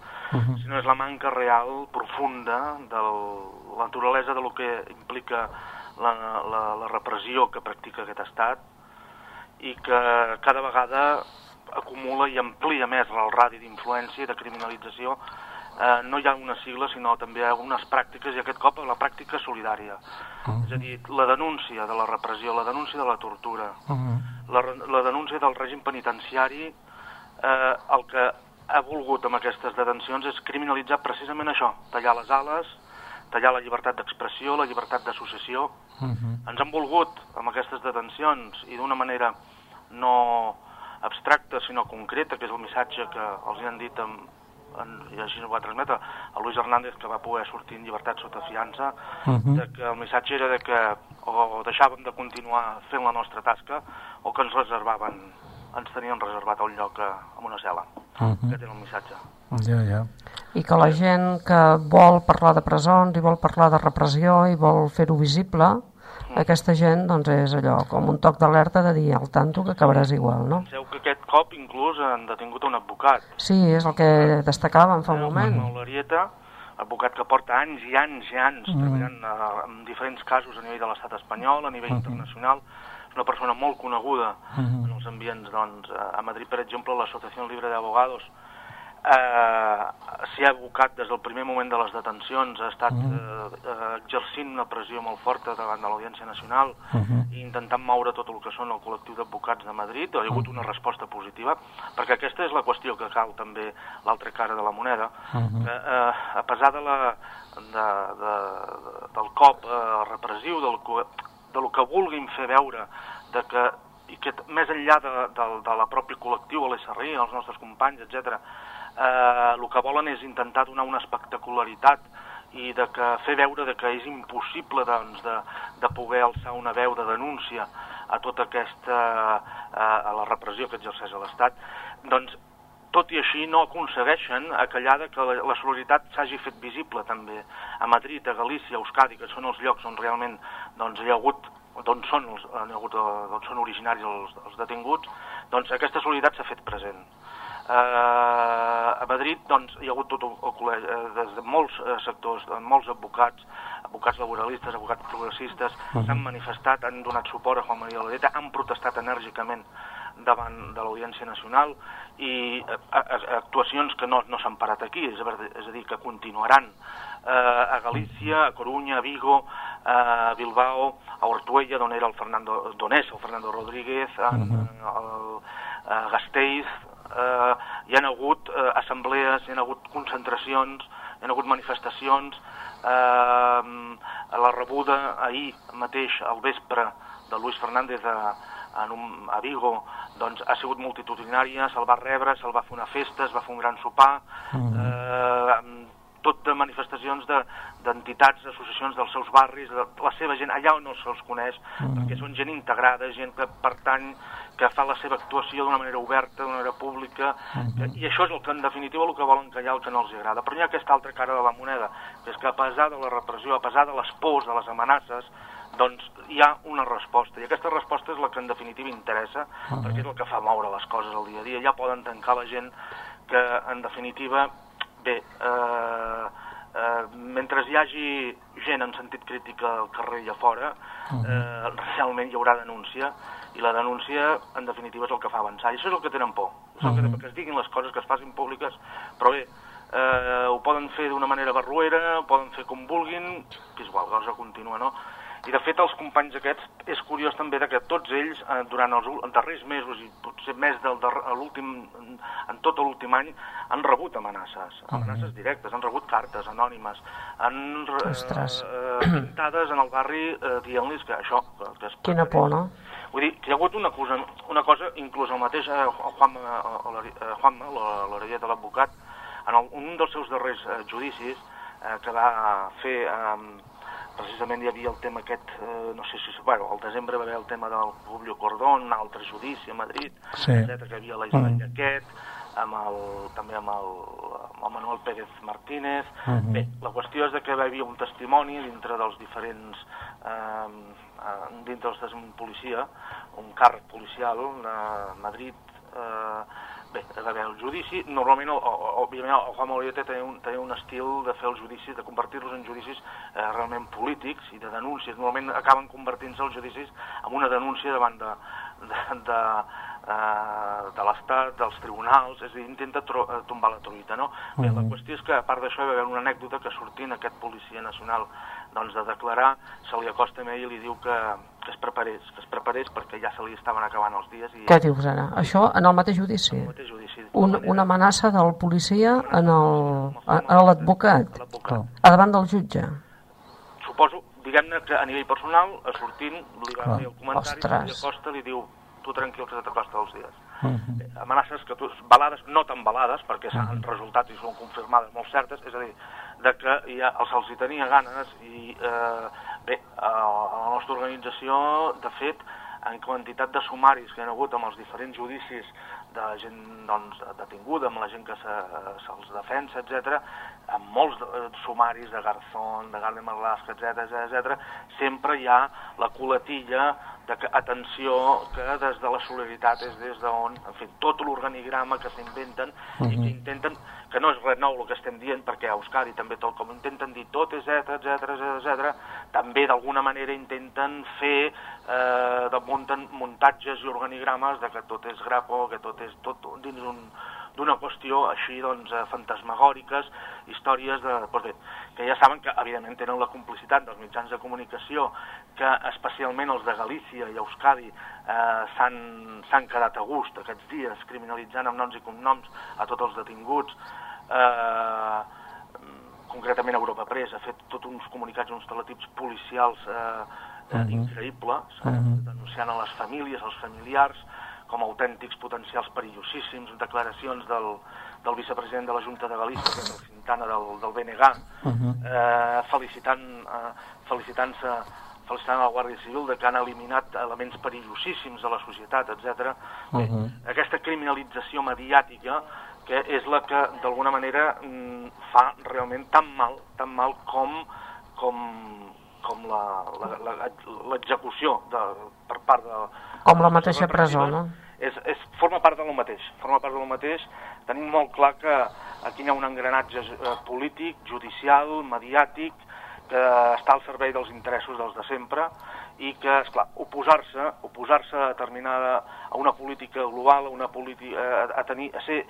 sinó és la manca real, profunda, de la naturalesa de lo que implica la, la, la repressió que practica aquest estat i que cada vegada acumula i amplia més el radi d'influència i de criminalització. Eh, no hi ha una sigla, sinó també hi ha unes pràctiques, i aquest cop la pràctica solidària. És a dir, la denúncia de la repressió, la denúncia de la tortura, la, re- la denúncia del règim penitenciari, eh, el que ha volgut amb aquestes detencions és criminalitzar precisament això, tallar les ales, tallar la llibertat d'expressió, la llibertat d'associació. Ens han volgut, amb aquestes detencions, i d'una manera no abstracta, sinó concreta, que és el missatge que els han dit amb, en, i així ho va transmetre a Luis Hernández, que va poder sortir en llibertat sota fiança, de que el missatge era de que o deixàvem de continuar fent la nostra tasca o que ens reservaven, ens tenien reservat un lloc a, en una cel·la. Aquest era el missatge. Ja, ja. I que la gent que vol parlar de presons i vol parlar de repressió i vol fer-ho visible, aquesta gent doncs és allò, com un toc d'alerta de dir al tanto que acabaràs igual, no? Penseu que aquest cop inclús han detingut un advocat, Sí, és el que destacàvem fa un moment. Manuel Arieta, advocat que porta anys i anys i anys treballant eh, en diferents casos a nivell de l'estat espanyol, a nivell internacional. Una persona molt coneguda en els ambients, doncs, a Madrid, per exemple, l'Associació Libre d'Abogados. Eh, s'hi ha abocat des del primer moment de les detencions, ha estat eh, eh, exercint una pressió molt forta davant de l'Audiència Nacional i intentant moure tot el que són el col·lectiu d'advocats de Madrid. Ha hagut una resposta positiva, perquè aquesta és la qüestió que cal també l'altra cara de la moneda, que eh, a pesar de la, de, de, de, del cop eh, repressiu, del, de lo que vulguin fer veure de que, i que més enllà de, de, de la pròpia col·lectiu, a l'SRI, els nostres companys, etc, eh, el que volen és intentar donar una espectacularitat i de que fer veure de que és impossible doncs, de, de poder alçar una veu de denúncia a tota aquesta eh, a la repressió que exerceix l'Estat, doncs tot i així no aconsegueixen de que la, la solidaritat s'hagi fet visible també a Madrid, a Galícia, a Euskadi, que són els llocs on realment doncs, hi ha hagut d'on són, els, hi ha hagut, eh, d'on són originaris els, els detinguts, doncs aquesta solidaritat s'ha fet present. Eh, a Madrid doncs, hi ha hagut tot el, el col·legi, eh, des de molts eh, sectors, de molts advocats, advocats laboralistes, advocats progressistes, s'han manifestat, han donat suport a Juan María Loreta, han protestat enèrgicament davant de l'Audiència Nacional i eh, actuacions que no, no s'han parat aquí, és a, dir- és a dir, que continuaran eh, a Galícia, a Coruña, a Vigo, a Bilbao, a Ortuella, d'on era el Fernando, d'on és el Fernando Rodríguez, a, a, a Gasteiz, eh, hi ha hagut eh, assemblees, hi ha hagut concentracions, hi ha hagut manifestacions, eh, la rebuda ahir mateix al vespre de Luis Fernández a, en un, a Vigo doncs, ha sigut multitudinària, se'l va rebre, se'l va fer una festa, es va fer un gran sopar, eh, tot de manifestacions de- d'entitats, de, associacions dels seus barris, de la seva gent, allà on no se'ls coneix, perquè són gent integrada, gent que pertany, que fa la seva actuació d'una manera oberta, d'una manera pública, que, i això és el que en definitiva el que volen callar, el que no els agrada. Però hi ha aquesta altra cara de la moneda, que és que a pesar de la repressió, a pesar de les pors, de les amenaces, doncs hi ha una resposta, i aquesta resposta és la que en definitiva interessa, perquè és el que fa moure les coses al dia a dia. Ja poden tancar la gent que, en definitiva, bé, eh, eh, mentre hi hagi gent en sentit crític al carrer i a fora, eh, realment hi haurà denúncia, i la denúncia, en definitiva, és el que fa avançar. I això és el que tenen por. És el que, tenen, que es diguin les coses, que es facin públiques, però bé, eh, ho poden fer d'una manera barruera, ho poden fer com vulguin, que és igual, cosa continua, no? I de fet els companys aquests, és curiós també de que tots ells, eh, durant els darrers mesos i potser més del l'últim, en, tot l'últim any, han rebut amenaces, amenaces directes, han rebut cartes anònimes, han re- Ostres. eh, pintades en el barri eh, dient-los que això... Que, que es Quina por, no? Vull dir, que hi ha hagut una cosa, una cosa inclús el mateix eh, Juanma, eh, Juanma l'Orellet de l'advocat, en el, un dels seus darrers eh, judicis eh, que va fer, eh, precisament hi havia el tema aquest, eh, no sé si... Bueno, al desembre va haver el tema del Publio Cordón, un altre judici a Madrid, Sí. etc que havia la Isabel Mm. Llaquet, amb el, també amb el, amb el Manuel Pérez Martínez. Mhm. Bé, la qüestió és que hi havia un testimoni dintre dels diferents... Eh, dintre dels un policia, un càrrec policial de Madrid, eh, bé, va haver el judici, normalment, o, o, òbviament, el Juan Moriete tenia un, tenia un estil de fer els judicis, de convertir-los en judicis eh, realment polítics i de denúncies. Normalment acaben convertint-se els judicis en una denúncia davant de, de, de, eh, de l'Estat, dels tribunals, és a dir, intenta tro eh, tombar la truita, no? Bé, la qüestió és que, a part d'això, hi va haver una anècdota que sortint aquest policia nacional doncs, de declarar, se li acosta a ell i li diu que, que es preparés, que es preparés perquè ja se li estaven acabant els dies i Què dius ara? Això en el mateix judici? el mateix judici. Un, una amenaça del policia en el, a, a l'advocat, L'advocat. a davant del jutge. Suposo, diguem-ne que a nivell personal, a sortint, li va el comentari, se Ostres. li acosta, li diu, tu tranquil que se t'acosta els dies. Mhm. Bé, amenaces que tu, balades, no tan balades, perquè s'han resultat i són confirmades molt certes, és a dir, de que ja els, els hi tenia ganes i eh, bé, a, la nostra organització, de fet, en quantitat de sumaris que hi ha hagut amb els diferents judicis de gent doncs, detinguda, amb la gent que se- se'ls defensa, etc, amb molts eh, sumaris de Garzón, de Garde Marlaska, etc, etc, sempre hi ha la coletilla de que, atenció, que des de la solidaritat és des d'on, en fi, tot l'organigrama que s'inventen i que intenten, que no és res nou el que estem dient, perquè a Euskadi també tot com intenten dir tot etc, etc, etc, també d'alguna manera intenten fer, eh, de munten muntatges i organigrames de que tot és grapo, que tot és tot dins un, d'una qüestió així doncs eh, fantasmagòriques, històries de, doncs bé, que ja saben que evidentment tenen la complicitat dels mitjans de comunicació que especialment els de Galícia i Euskadi eh, s'han quedat a gust aquests dies criminalitzant amb noms i cognoms a tots els detinguts. Eh, concretament Europa Press ha fet tots uns comunicats, uns teletips policials eh, eh, increïbles, eh, denunciant a les famílies, als familiars, com a autèntics potencials perillosíssims, declaracions del, del vicepresident de la Junta de Galícia, que és el Quintana del, del BNG, eh, felicitant, eh, felicitant-se felicitant la Guàrdia Civil de que han eliminat elements perillosíssims de la societat, etc. Bé, aquesta criminalització mediàtica que és la que d'alguna manera mm, fa realment tan mal, tan mal com, com, com la- la- la- l'execució per part de... Com la mateixa presó, no? És, és, forma part de lo mateix, forma part de lo mateix. Tenim molt clar que aquí hi ha un engranatge eh, polític, judicial, mediàtic, que està al servei dels interessos dels de sempre i que, esclar, oposar-se oposar-se a determinada a una política global, a una política a, a tenir a ser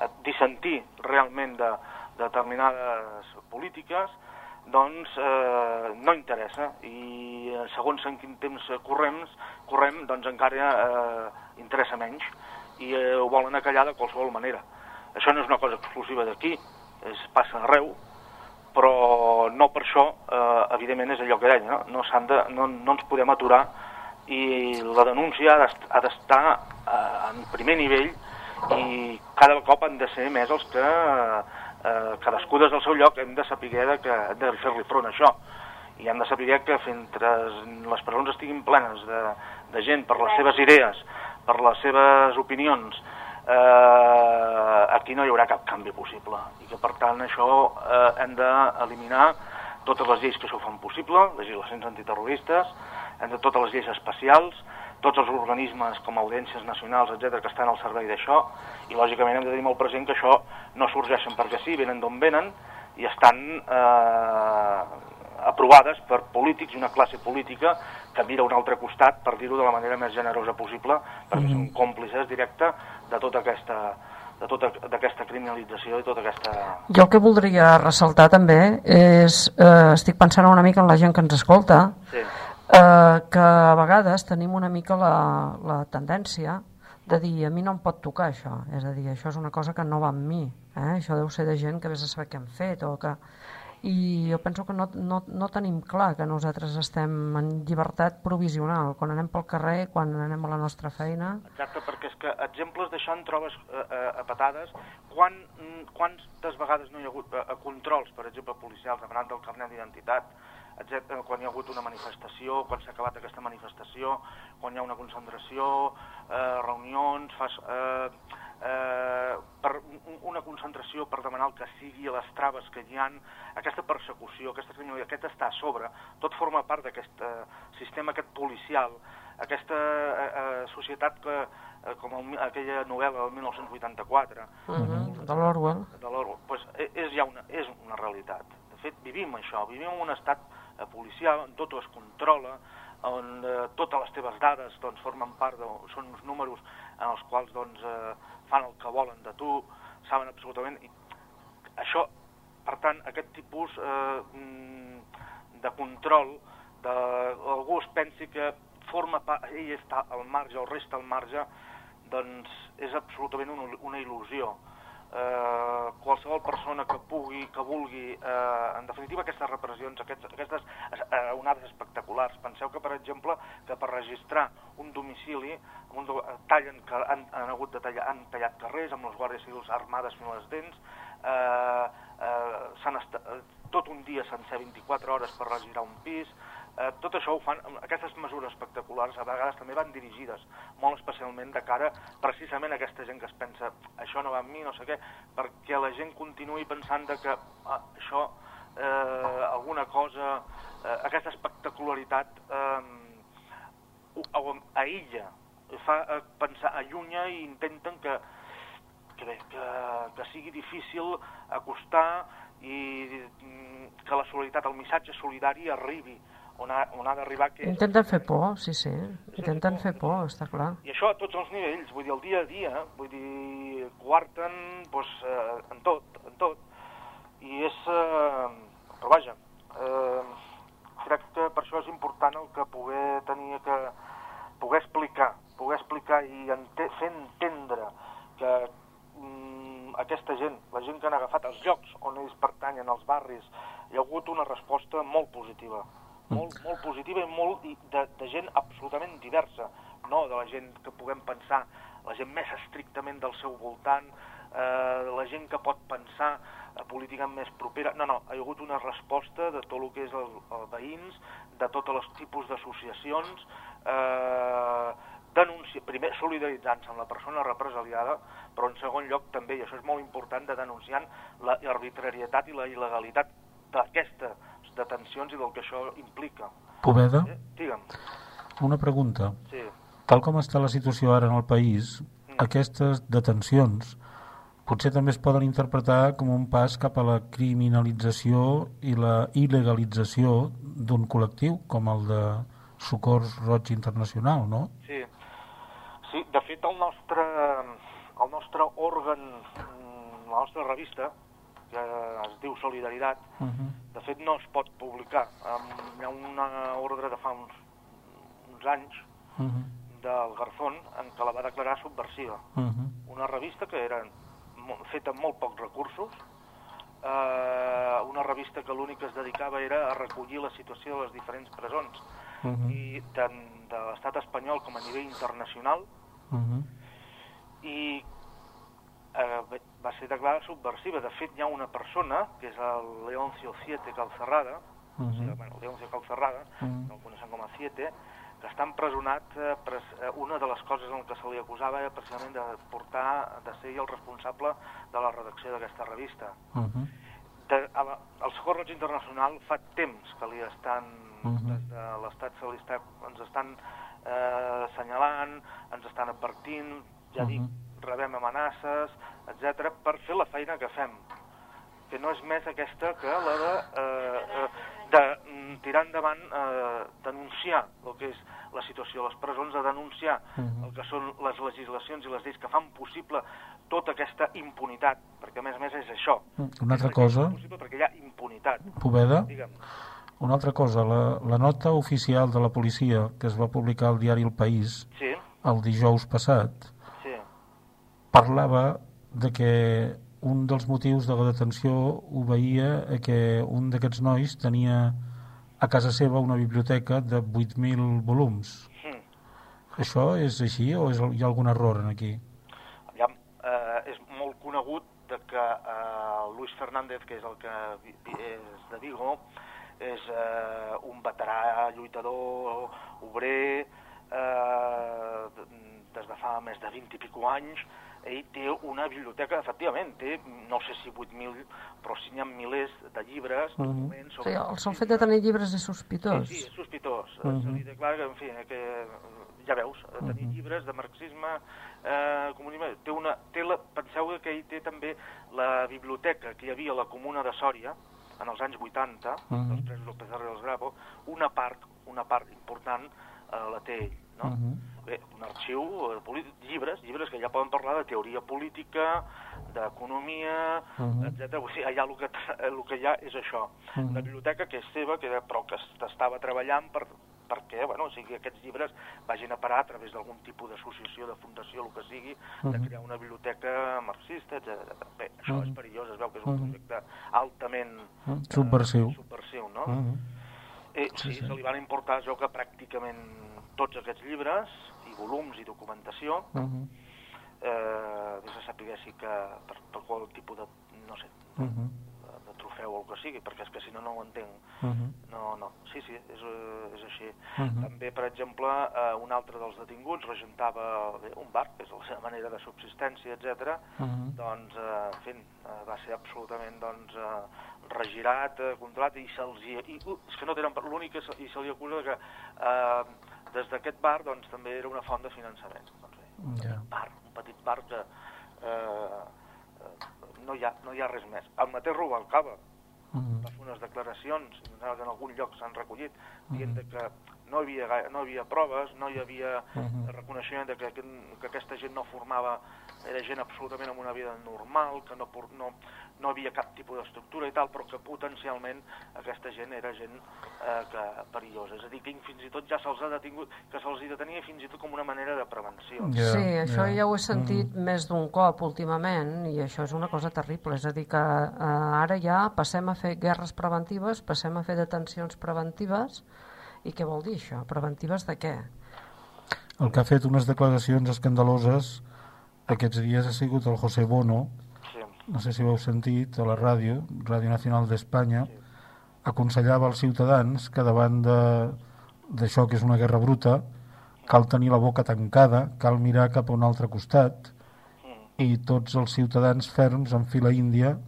a dissentir realment de, de determinades polítiques doncs eh, no interessa. I eh, segons en quin temps correm, correm doncs encara eh, interessa menys. I eh, ho volen acallar de qualsevol manera. Això no és una cosa exclusiva d'aquí, és passa arreu, però no per això, eh, evidentment, és allò que deia, no, no, de, no, no ens podem aturar i la denúncia ha d'estar eh, en primer nivell i cada cop han de ser més els que eh, cadascú des del seu lloc hem de saber que hem de fer-li front a això. I hem de saber que mentre les presons estiguin plenes de, de gent per les seves idees, per les seves opinions, eh, aquí no hi haurà cap canvi possible. I que per tant això eh, hem d'eliminar totes les lleis que això fan possible, legislacions antiterroristes, hem de totes les lleis especials, tots els organismes com audiències nacionals, etc que estan al servei d'això, i lògicament hem de tenir molt present que això no sorgeixen perquè sí, venen d'on venen, i estan eh, aprovades per polítics i una classe política que mira a un altre costat, per dir-ho de la manera més generosa possible, perquè Mhm. són còmplices directe de tota aquesta de tota d'aquesta criminalització i tota aquesta... Jo el que voldria ressaltar també és, eh, estic pensant una mica en la gent que ens escolta, Sí. Eh, que a vegades tenim una mica la, la tendència de dir a mi no em pot tocar això, és a dir, això és una cosa que no va amb mi, eh? això deu ser de gent que vés a saber què han fet o que... I jo penso que no, no, no tenim clar que nosaltres estem en llibertat provisional, quan anem pel carrer, quan anem a la nostra feina... Exacte, perquè és que exemples d'això en trobes eh, eh, a patades. Quan, mm, quantes vegades no hi ha hagut eh, controls, per exemple, policials, demanant del carnet d'identitat, etc., quan hi ha hagut una manifestació, quan s'ha acabat aquesta manifestació, quan hi ha una concentració, eh, reunions, fas, eh, eh, per un- una concentració per demanar el que sigui, les traves que hi han, aquesta persecució, aquesta criminalitat, aquest està a sobre, tot forma part d'aquest eh, sistema aquest policial, aquesta eh, eh, societat que, eh, com el, aquella novel·la del 1984, Uh -huh. De l'Orwell. de l'Orwell, pues, eh, és ja una, és una realitat. De fet, vivim això, vivim en un estat policial tot es controla, on eh, totes les teves dades doncs, formen part, de, són uns números en els quals doncs, eh, fan el que volen de tu, saben absolutament... I això, per tant, aquest tipus eh, mm, de control, de, algú es pensi que forma part, ell està al marge, o resta al marge, doncs és absolutament una, una il·lusió. Eh, qualsevol persona que pugui, que vulgui, eh, en definitiva aquestes repressions, aquests, aquestes eh, onades espectaculars. Penseu que, per exemple, que per registrar un domicili, un, do- eh, tallen, que han, han hagut de tallar, han tallat carrers amb les guàrdies civils armades fins les dents, eh, eh, s'han esta- eh, tot un dia sencer, 24 hores per registrar un pis, eh, tot això ho fan, aquestes mesures espectaculars a vegades també van dirigides molt especialment de cara precisament a aquesta gent que es pensa això no va amb mi, no sé què, perquè la gent continuï pensant de que ah, això, eh, alguna cosa, eh, aquesta espectacularitat eh, ho- aïlla, fa eh, pensar, allunya i intenten que, que, bé, que, que sigui difícil acostar i mm, que la solidaritat, el missatge solidari arribi on ha, on ha d'arribar, que Intenten fer por, sí, sí. Intenten fer por, està clar. i això a tots els nivells, vull dir, el dia a dia, vull dir, coarten doncs, eh, en tot, en tot. I és... Eh, però vaja, eh, crec que per això és important el que poder tenir que poder explicar, poder explicar i ente fer entendre que mm, aquesta gent, la gent que han agafat els llocs on ells pertanyen, als barris, hi ha hagut una resposta molt positiva molt, molt positiva i molt de, de gent absolutament diversa, no de la gent que puguem pensar, la gent més estrictament del seu voltant, eh, la gent que pot pensar eh, políticament més propera. No, no, hi ha hagut una resposta de tot el que és el, el veïns, de tots els tipus d'associacions, eh, denunciar, primer solidaritzant-se amb la persona represaliada, però en segon lloc també, i això és molt important, de denunciant l'arbitrarietat i la il·legalitat d'aquestes detencions i del que això implica. Poveda, Eh? Digue'm, una pregunta. sí. Tal com està la situació ara en el país, aquestes detencions potser també es poden interpretar com un pas cap a la criminalització i la il·legalització d'un col·lectiu com el de Socors Roig Internacional, no? Sí, sí de fet el nostre, el nostre òrgan, mm, la nostra revista, que es diu Solidaritat, Uh -huh. de fet no es pot publicar. Um, hi ha una ordre de fa uns, uns anys Uh -huh. del Garzón en què la va declarar subversiva. Uh -huh. Una revista que era feta amb molt pocs recursos, eh, una revista que l'únic que es dedicava era a recollir la situació de les diferents presons, Uh -huh. i tant de l'estat espanyol com a nivell internacional, Uh -huh. i eh, va ser declarada subversiva. De fet, hi ha una persona, que és el Leoncio Siete Calcerrada, Uh o sigui, -huh. bueno, Leoncio Calcerrada, Mhm. no el coneixem com a Siete, que està empresonat, eh, pres, eh, una de les coses en què se li acusava era precisament de portar, de ser el responsable de la redacció d'aquesta revista. Uh -huh. De, a la, el Socorro Roig Internacional fa temps que li estan, Mhm. des de l'Estat se li està, ens estan eh, assenyalant, ens estan advertint, ja dic, Mhm. Rebem amenaces, etc per fer la feina que fem que no és més aquesta que la de, eh, eh, de mm, tirar endavant, eh, denunciar el que és la situació a les presons, de denunciar Mhm. el que són les legislacions i les lleis que fan possible tota aquesta impunitat, perquè a més a més és això. Una altra cosa, possible perquè hi ha impunitat. Poveda, Digue'm. una altra cosa, la, la nota oficial de la policia que es va publicar al diari El País Sí, el dijous passat. Parlava de que un dels motius de la detenció obeïa a que un d'aquests nois tenia a casa seva una biblioteca de 8.000 volums. Hm. Això és així o és, hi ha algun error en aquí? Aviam, eh, és molt conegut de que eh, Luis Fernández, que és el que és de Vigo, és eh, un veterà lluitador, obrer, eh, des de fa més de 20 i pico anys, ell té una biblioteca, efectivament, té, no sé si 8.000, però sí n'hi ha milers de llibres, Mhm. documents... Sí, sobre el sol fet de tenir llibres és sospitós. Sí, sí, és sospitós. Uh Mhm. -huh. Se li declara que, en fi, eh, que ja veus, uh tenir Mhm. llibres de marxisme, eh, comunisme, té una, té la, penseu que ell té també la biblioteca que hi havia a la comuna de Sòria, en els anys 80, Mhm. dels presos del PCR dels Grapo, una part, una part important eh, la té ell, no? Mhm. Bé, un arxiu, eh, llibres, llibres que ja poden parlar de teoria política, d'economia, Mhm. etc. O sigui, allà el que, el que hi ha és això. Mhm. Una biblioteca que és seva, que, però que estava treballant per, perquè bueno, o sigui, aquests llibres vagin a parar a través d'algun tipus d'associació, de fundació, el que sigui, de Mhm. crear una biblioteca marxista, etc. Bé, això Mhm. és perillós, es veu que és un projecte altament... Mhm. Subversiu. Eh, subversiu, no? Mhm. Eh, Sí, sí, sí. se li van importar, veu que pràcticament tots aquests llibres, i volums i documentació, Mhm. eh, vés a saber si que per, per qual tipus de, no sé, Mhm. de, de trofeu o el que sigui, perquè és que si no, no ho entenc. Mhm. No, no, sí, sí, és, eh, és així. Mhm. També, per exemple, eh, un altre dels detinguts regentava bé, un bar, que és la seva manera de subsistència, etc. Mhm. doncs, eh, en fi, eh, va ser absolutament doncs, eh, regirat, eh, controlat, i se'ls... I, uh, és que no tenen... L'únic que se, i se li acusa que eh, des d'aquest bar doncs, també era una font de finançament. Doncs, Ja. un bar, un petit bar que eh, eh, no, hi ha, no hi ha res més. El mateix Rubalcaba, Mhm. va fer unes declaracions, en algun lloc s'han recollit, dient Mhm. de que no hi, havia, no hi havia proves, no hi havia Mhm. reconeixement de que, que aquesta gent no formava, era gent absolutament amb una vida normal, que no, por- no, no havia cap tipus d'estructura i tal, però que potencialment aquesta gent era gent eh, que perillosa. És a dir, que fins i tot ja se'ls ha detingut, que se'ls hi detenia fins i tot com una manera de prevenció. Ja, sí, això ja. ja ho he sentit Mhm. més d'un cop últimament i això és una cosa terrible, és a dir que eh, ara ja passem a fer guerres preventives, passem a fer detencions preventives i què vol dir això? Preventives de què? El que ha fet unes declaracions escandaloses aquests dies ha sigut el José Bono, Sí. no sé si ho heu sentit, a la ràdio, Ràdio Nacional d'Espanya, aconsellava als ciutadans que davant de- d'això que és una guerra bruta cal tenir la boca tancada, cal mirar cap a un altre costat Mm. i tots els ciutadans ferms en fila índia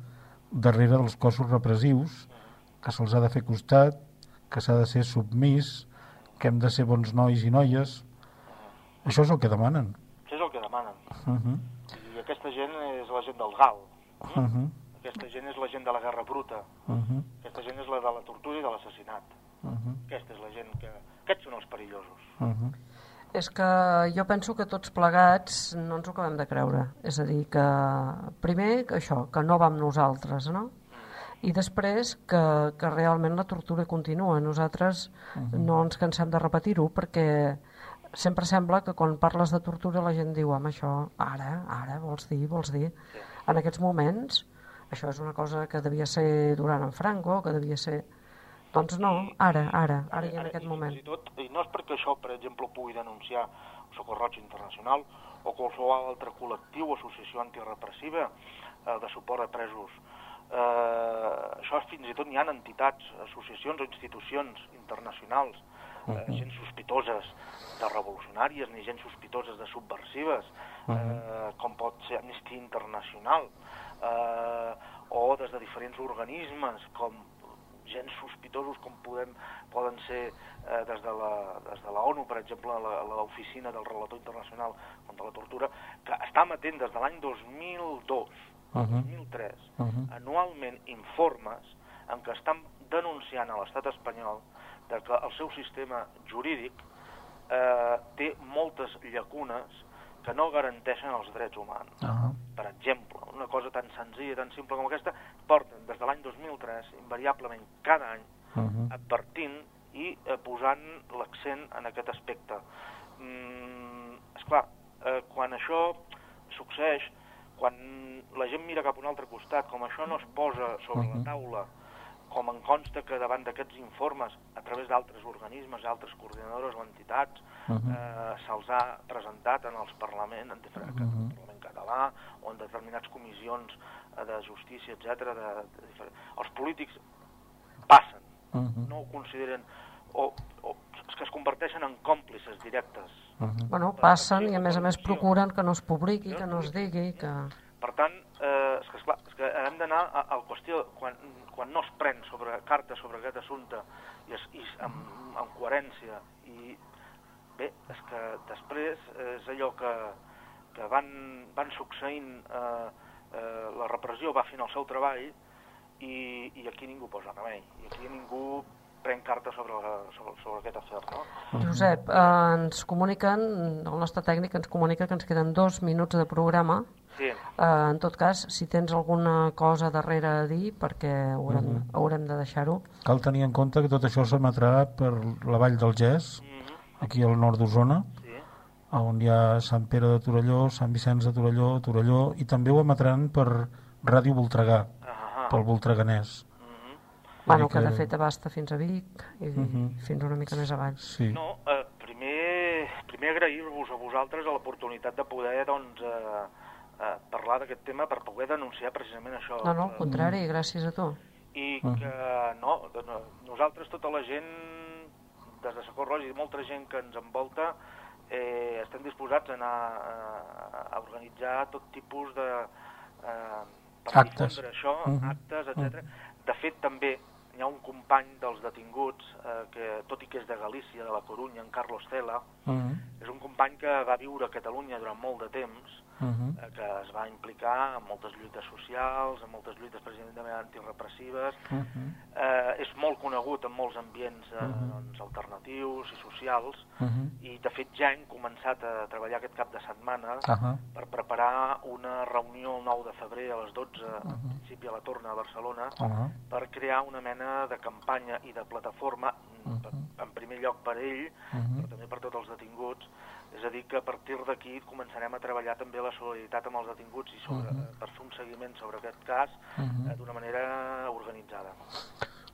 darrere dels cossos repressius que se'ls ha de fer costat, que s'ha de ser submís, que hem de ser bons nois i noies. Això és el que demanen. El que demanen. Uh -huh. I aquesta gent és la gent del GAL. Uh -huh. Aquesta gent és la gent de la guerra bruta. Uh -huh. Aquesta gent és la de la tortura i de l'assassinat. Uh -huh. Aquesta és la gent que... Aquests són els perillosos. Uh -huh. És que jo penso que tots plegats no ens ho acabem de creure. És a dir, que primer que això, que no va amb nosaltres, no? I després que, que realment la tortura continua. Nosaltres no ens cansem de repetir-ho perquè sempre sembla que quan parles de tortura la gent diu, home, això, ara, ara, vols dir, vols dir. En aquests moments, això és una cosa que devia ser durant en Franco, que devia ser... Doncs no, ara, ara, ara i en aquest moment. Fins i tot, i no és perquè això, per exemple, pugui denunciar Socorro Roig Internacional o qualsevol altre col·lectiu o associació antirepressiva eh, de suport a presos. Eh, això fins i tot n'hi ha entitats, associacions o institucions internacionals, eh, gent sospitoses de revolucionàries ni gent sospitoses de subversives, eh, com pot ser Amnistia Internacional, eh, o des de diferents organismes com gent sospitosos com podem, poden ser eh, des de la, des de la ONU, per exemple, la- l'Oficina del Relator Internacional contra la Tortura, que està emetent des de l'any 2002, Uh -huh. 2003, Uh -huh. anualment informes en què estan denunciant a l'estat espanyol de que el seu sistema jurídic eh, té moltes llacunes que no garanteixen els drets humans. Ah, Per exemple, una cosa tan senzilla, tan simple com aquesta, porten des de l'any 2003, invariablement cada any, uh -huh. advertint i eh, posant l'accent en aquest aspecte. Mm, esclar, eh, quan això succeeix, quan la gent mira cap a un altre costat, com això no es posa sobre Mhm. la taula, com en consta que davant d'aquests informes, a través d'altres organismes, altres coordinadores o entitats, Mhm. eh, se'ls ha presentat en els parlaments, en diferents, Mhm. el Parlament català o en determinades comissions eh, de justícia, etc. De, de diferent... Els polítics passen, Uh -huh. no ho consideren o, o és que es converteixen en còmplices directes. Uh -huh. Bueno, passen i a més a més procuren que no es publiqui, que no es digui, que... Per tant, eh, és, que, esclar, que hem d'anar a, a la qüestió, quan, quan no es pren sobre carta sobre aquest assumpte i, es, i amb, amb coherència i bé, és que després és allò que, que van, van succeint eh, eh, la repressió va fent el seu treball i, i aquí ningú posa remei i aquí ningú pren carta sobre, sobre, sobre aquest afer, no? Josep, eh, ens comuniquen, el nostre tècnic ens comunica que ens queden dos minuts de programa. Sí, Eh, en tot cas, si tens alguna cosa darrere a dir, perquè haurem, haurem de deixar-ho. Cal tenir en compte que tot això s'emetrà per la vall del Gès, mm aquí al nord d'Osona, sí. on hi ha Sant Pere de Torelló, Sant Vicenç de Torelló, Torelló, i també ho emetran per Ràdio Voltregà, Ah, pel Voltreganès. mm Bueno, que de fet abasta fins a Vic i Mhm. fins una mica més avall. Sí. No, eh, primer, primer agrair-vos a vosaltres l'oportunitat de poder doncs, eh, eh, parlar d'aquest tema per poder denunciar precisament això. No, no, al contrari, gràcies a tu. I Ah. que no, nosaltres, tota la gent, des de Socorro Roig i molta gent que ens envolta, eh, estem disposats a anar a, a organitzar tot tipus de... Eh, per Actes. això, Mhm. actes, etc. De fet, també hi ha un company dels detinguts, eh, que tot i que és de Galícia, de la Corunya, en Carlos Cela, Uh -huh. és un company que va viure a Catalunya durant molt de temps, Uh -huh. eh, que es va implicar en moltes lluites socials, en moltes lluites precisament antirepressives, Uh -huh. eh, és molt conegut en molts ambients eh, Mhm. doncs, alternatius i socials, Uh -huh. i de fet ja hem començat a treballar aquest cap de setmana Uh -huh. per preparar una reunió el 9 de febrer a les 12, al principi a la Torna a Barcelona, Uh -huh. per crear una mena de campanya i de plataforma, mm, Mhm. per- en primer lloc per ell, Mhm. però també per tots els detinguts. És a dir, que a partir d'aquí començarem a treballar també la solidaritat amb els detinguts i sobre, Mhm. eh, per fer un seguiment sobre aquest cas Mhm. eh, d'una manera organitzada.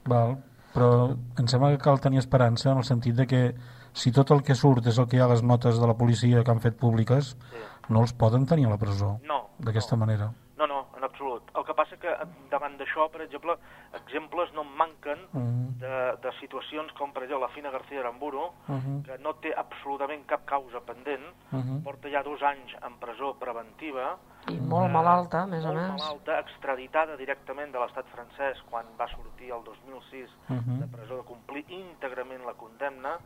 Val, però em sembla que cal tenir esperança en el sentit de que si tot el que surt és el que hi ha a les notes de la policia que han fet públiques, Sí. no els poden tenir a la presó No, d'aquesta no. manera. No, no, en absolut. El que passa que eh, davant d'això, per exemple, exemples no en manquen Mhm. de, de situacions com, per exemple, la Fina García d'Aramburu, Mhm. que no té absolutament cap causa pendent, Mhm. porta ja dos anys en presó preventiva, I molt malalta, a més a molt més. malalta, extraditada directament de l'estat francès quan va sortir el 2006 Mhm. de presó de complir íntegrament la condemna,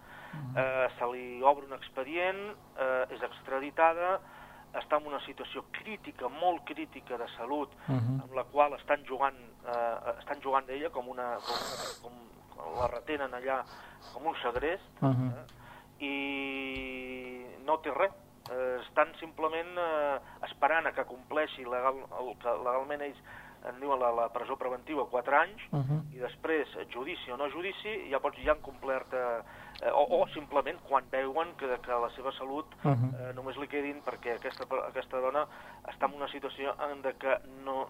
eh, se li obre un expedient, eh, és extraditada, està en una situació crítica, molt crítica de salut, Mhm. amb la qual estan jugant, eh, estan jugant d'ella com una, com, com la retenen allà com un segrest, Mhm. eh, i no té res. Eh, estan simplement eh, esperant a que compleixi legal, el que legalment ells en diuen la, la presó preventiva 4 anys Mhm. i després judici o no judici, llavors ja han complert eh, eh, o, o simplement quan veuen que, que la seva salut Uh -huh. eh, només li quedin perquè aquesta, aquesta dona està en una situació en de que no,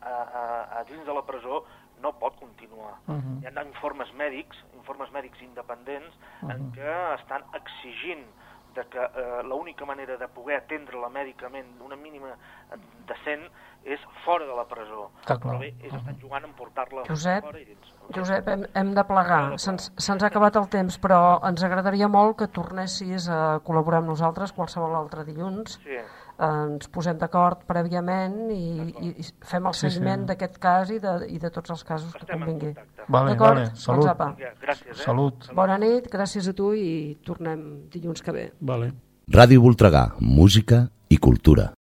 a, a, a dins de la presó no pot continuar. Uh -huh. Hi ha informes mèdics, informes mèdics independents, uh -huh. en què estan exigint de que eh, l'única manera de poder atendre-la mèdicament una mínima eh, decent és fora de la presó. Està clar. Però bé, ells estan jugant en portar-la fora i dins. Josep, hem, hem de plegar. Se'ns se'ns ha acabat el temps, però ens agradaria molt que tornessis a col·laborar amb nosaltres qualsevol altre dilluns. Sí. Ens posem d'acord prèviament i, i, fem el Sí, sí. seguiment d'aquest cas i de, i de tots els casos que Estem en convingui. Vale, vale. Doncs Salut. apa. Vinga, gràcies, eh? Salut. Bona nit, gràcies a tu i tornem dilluns que ve. Vale. Ràdio Voltregà, música i cultura.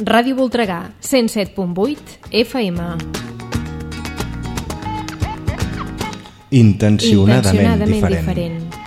Ràdio Voltregà, 107.8 FM. Intencionadament, Intencionadament diferent. diferent.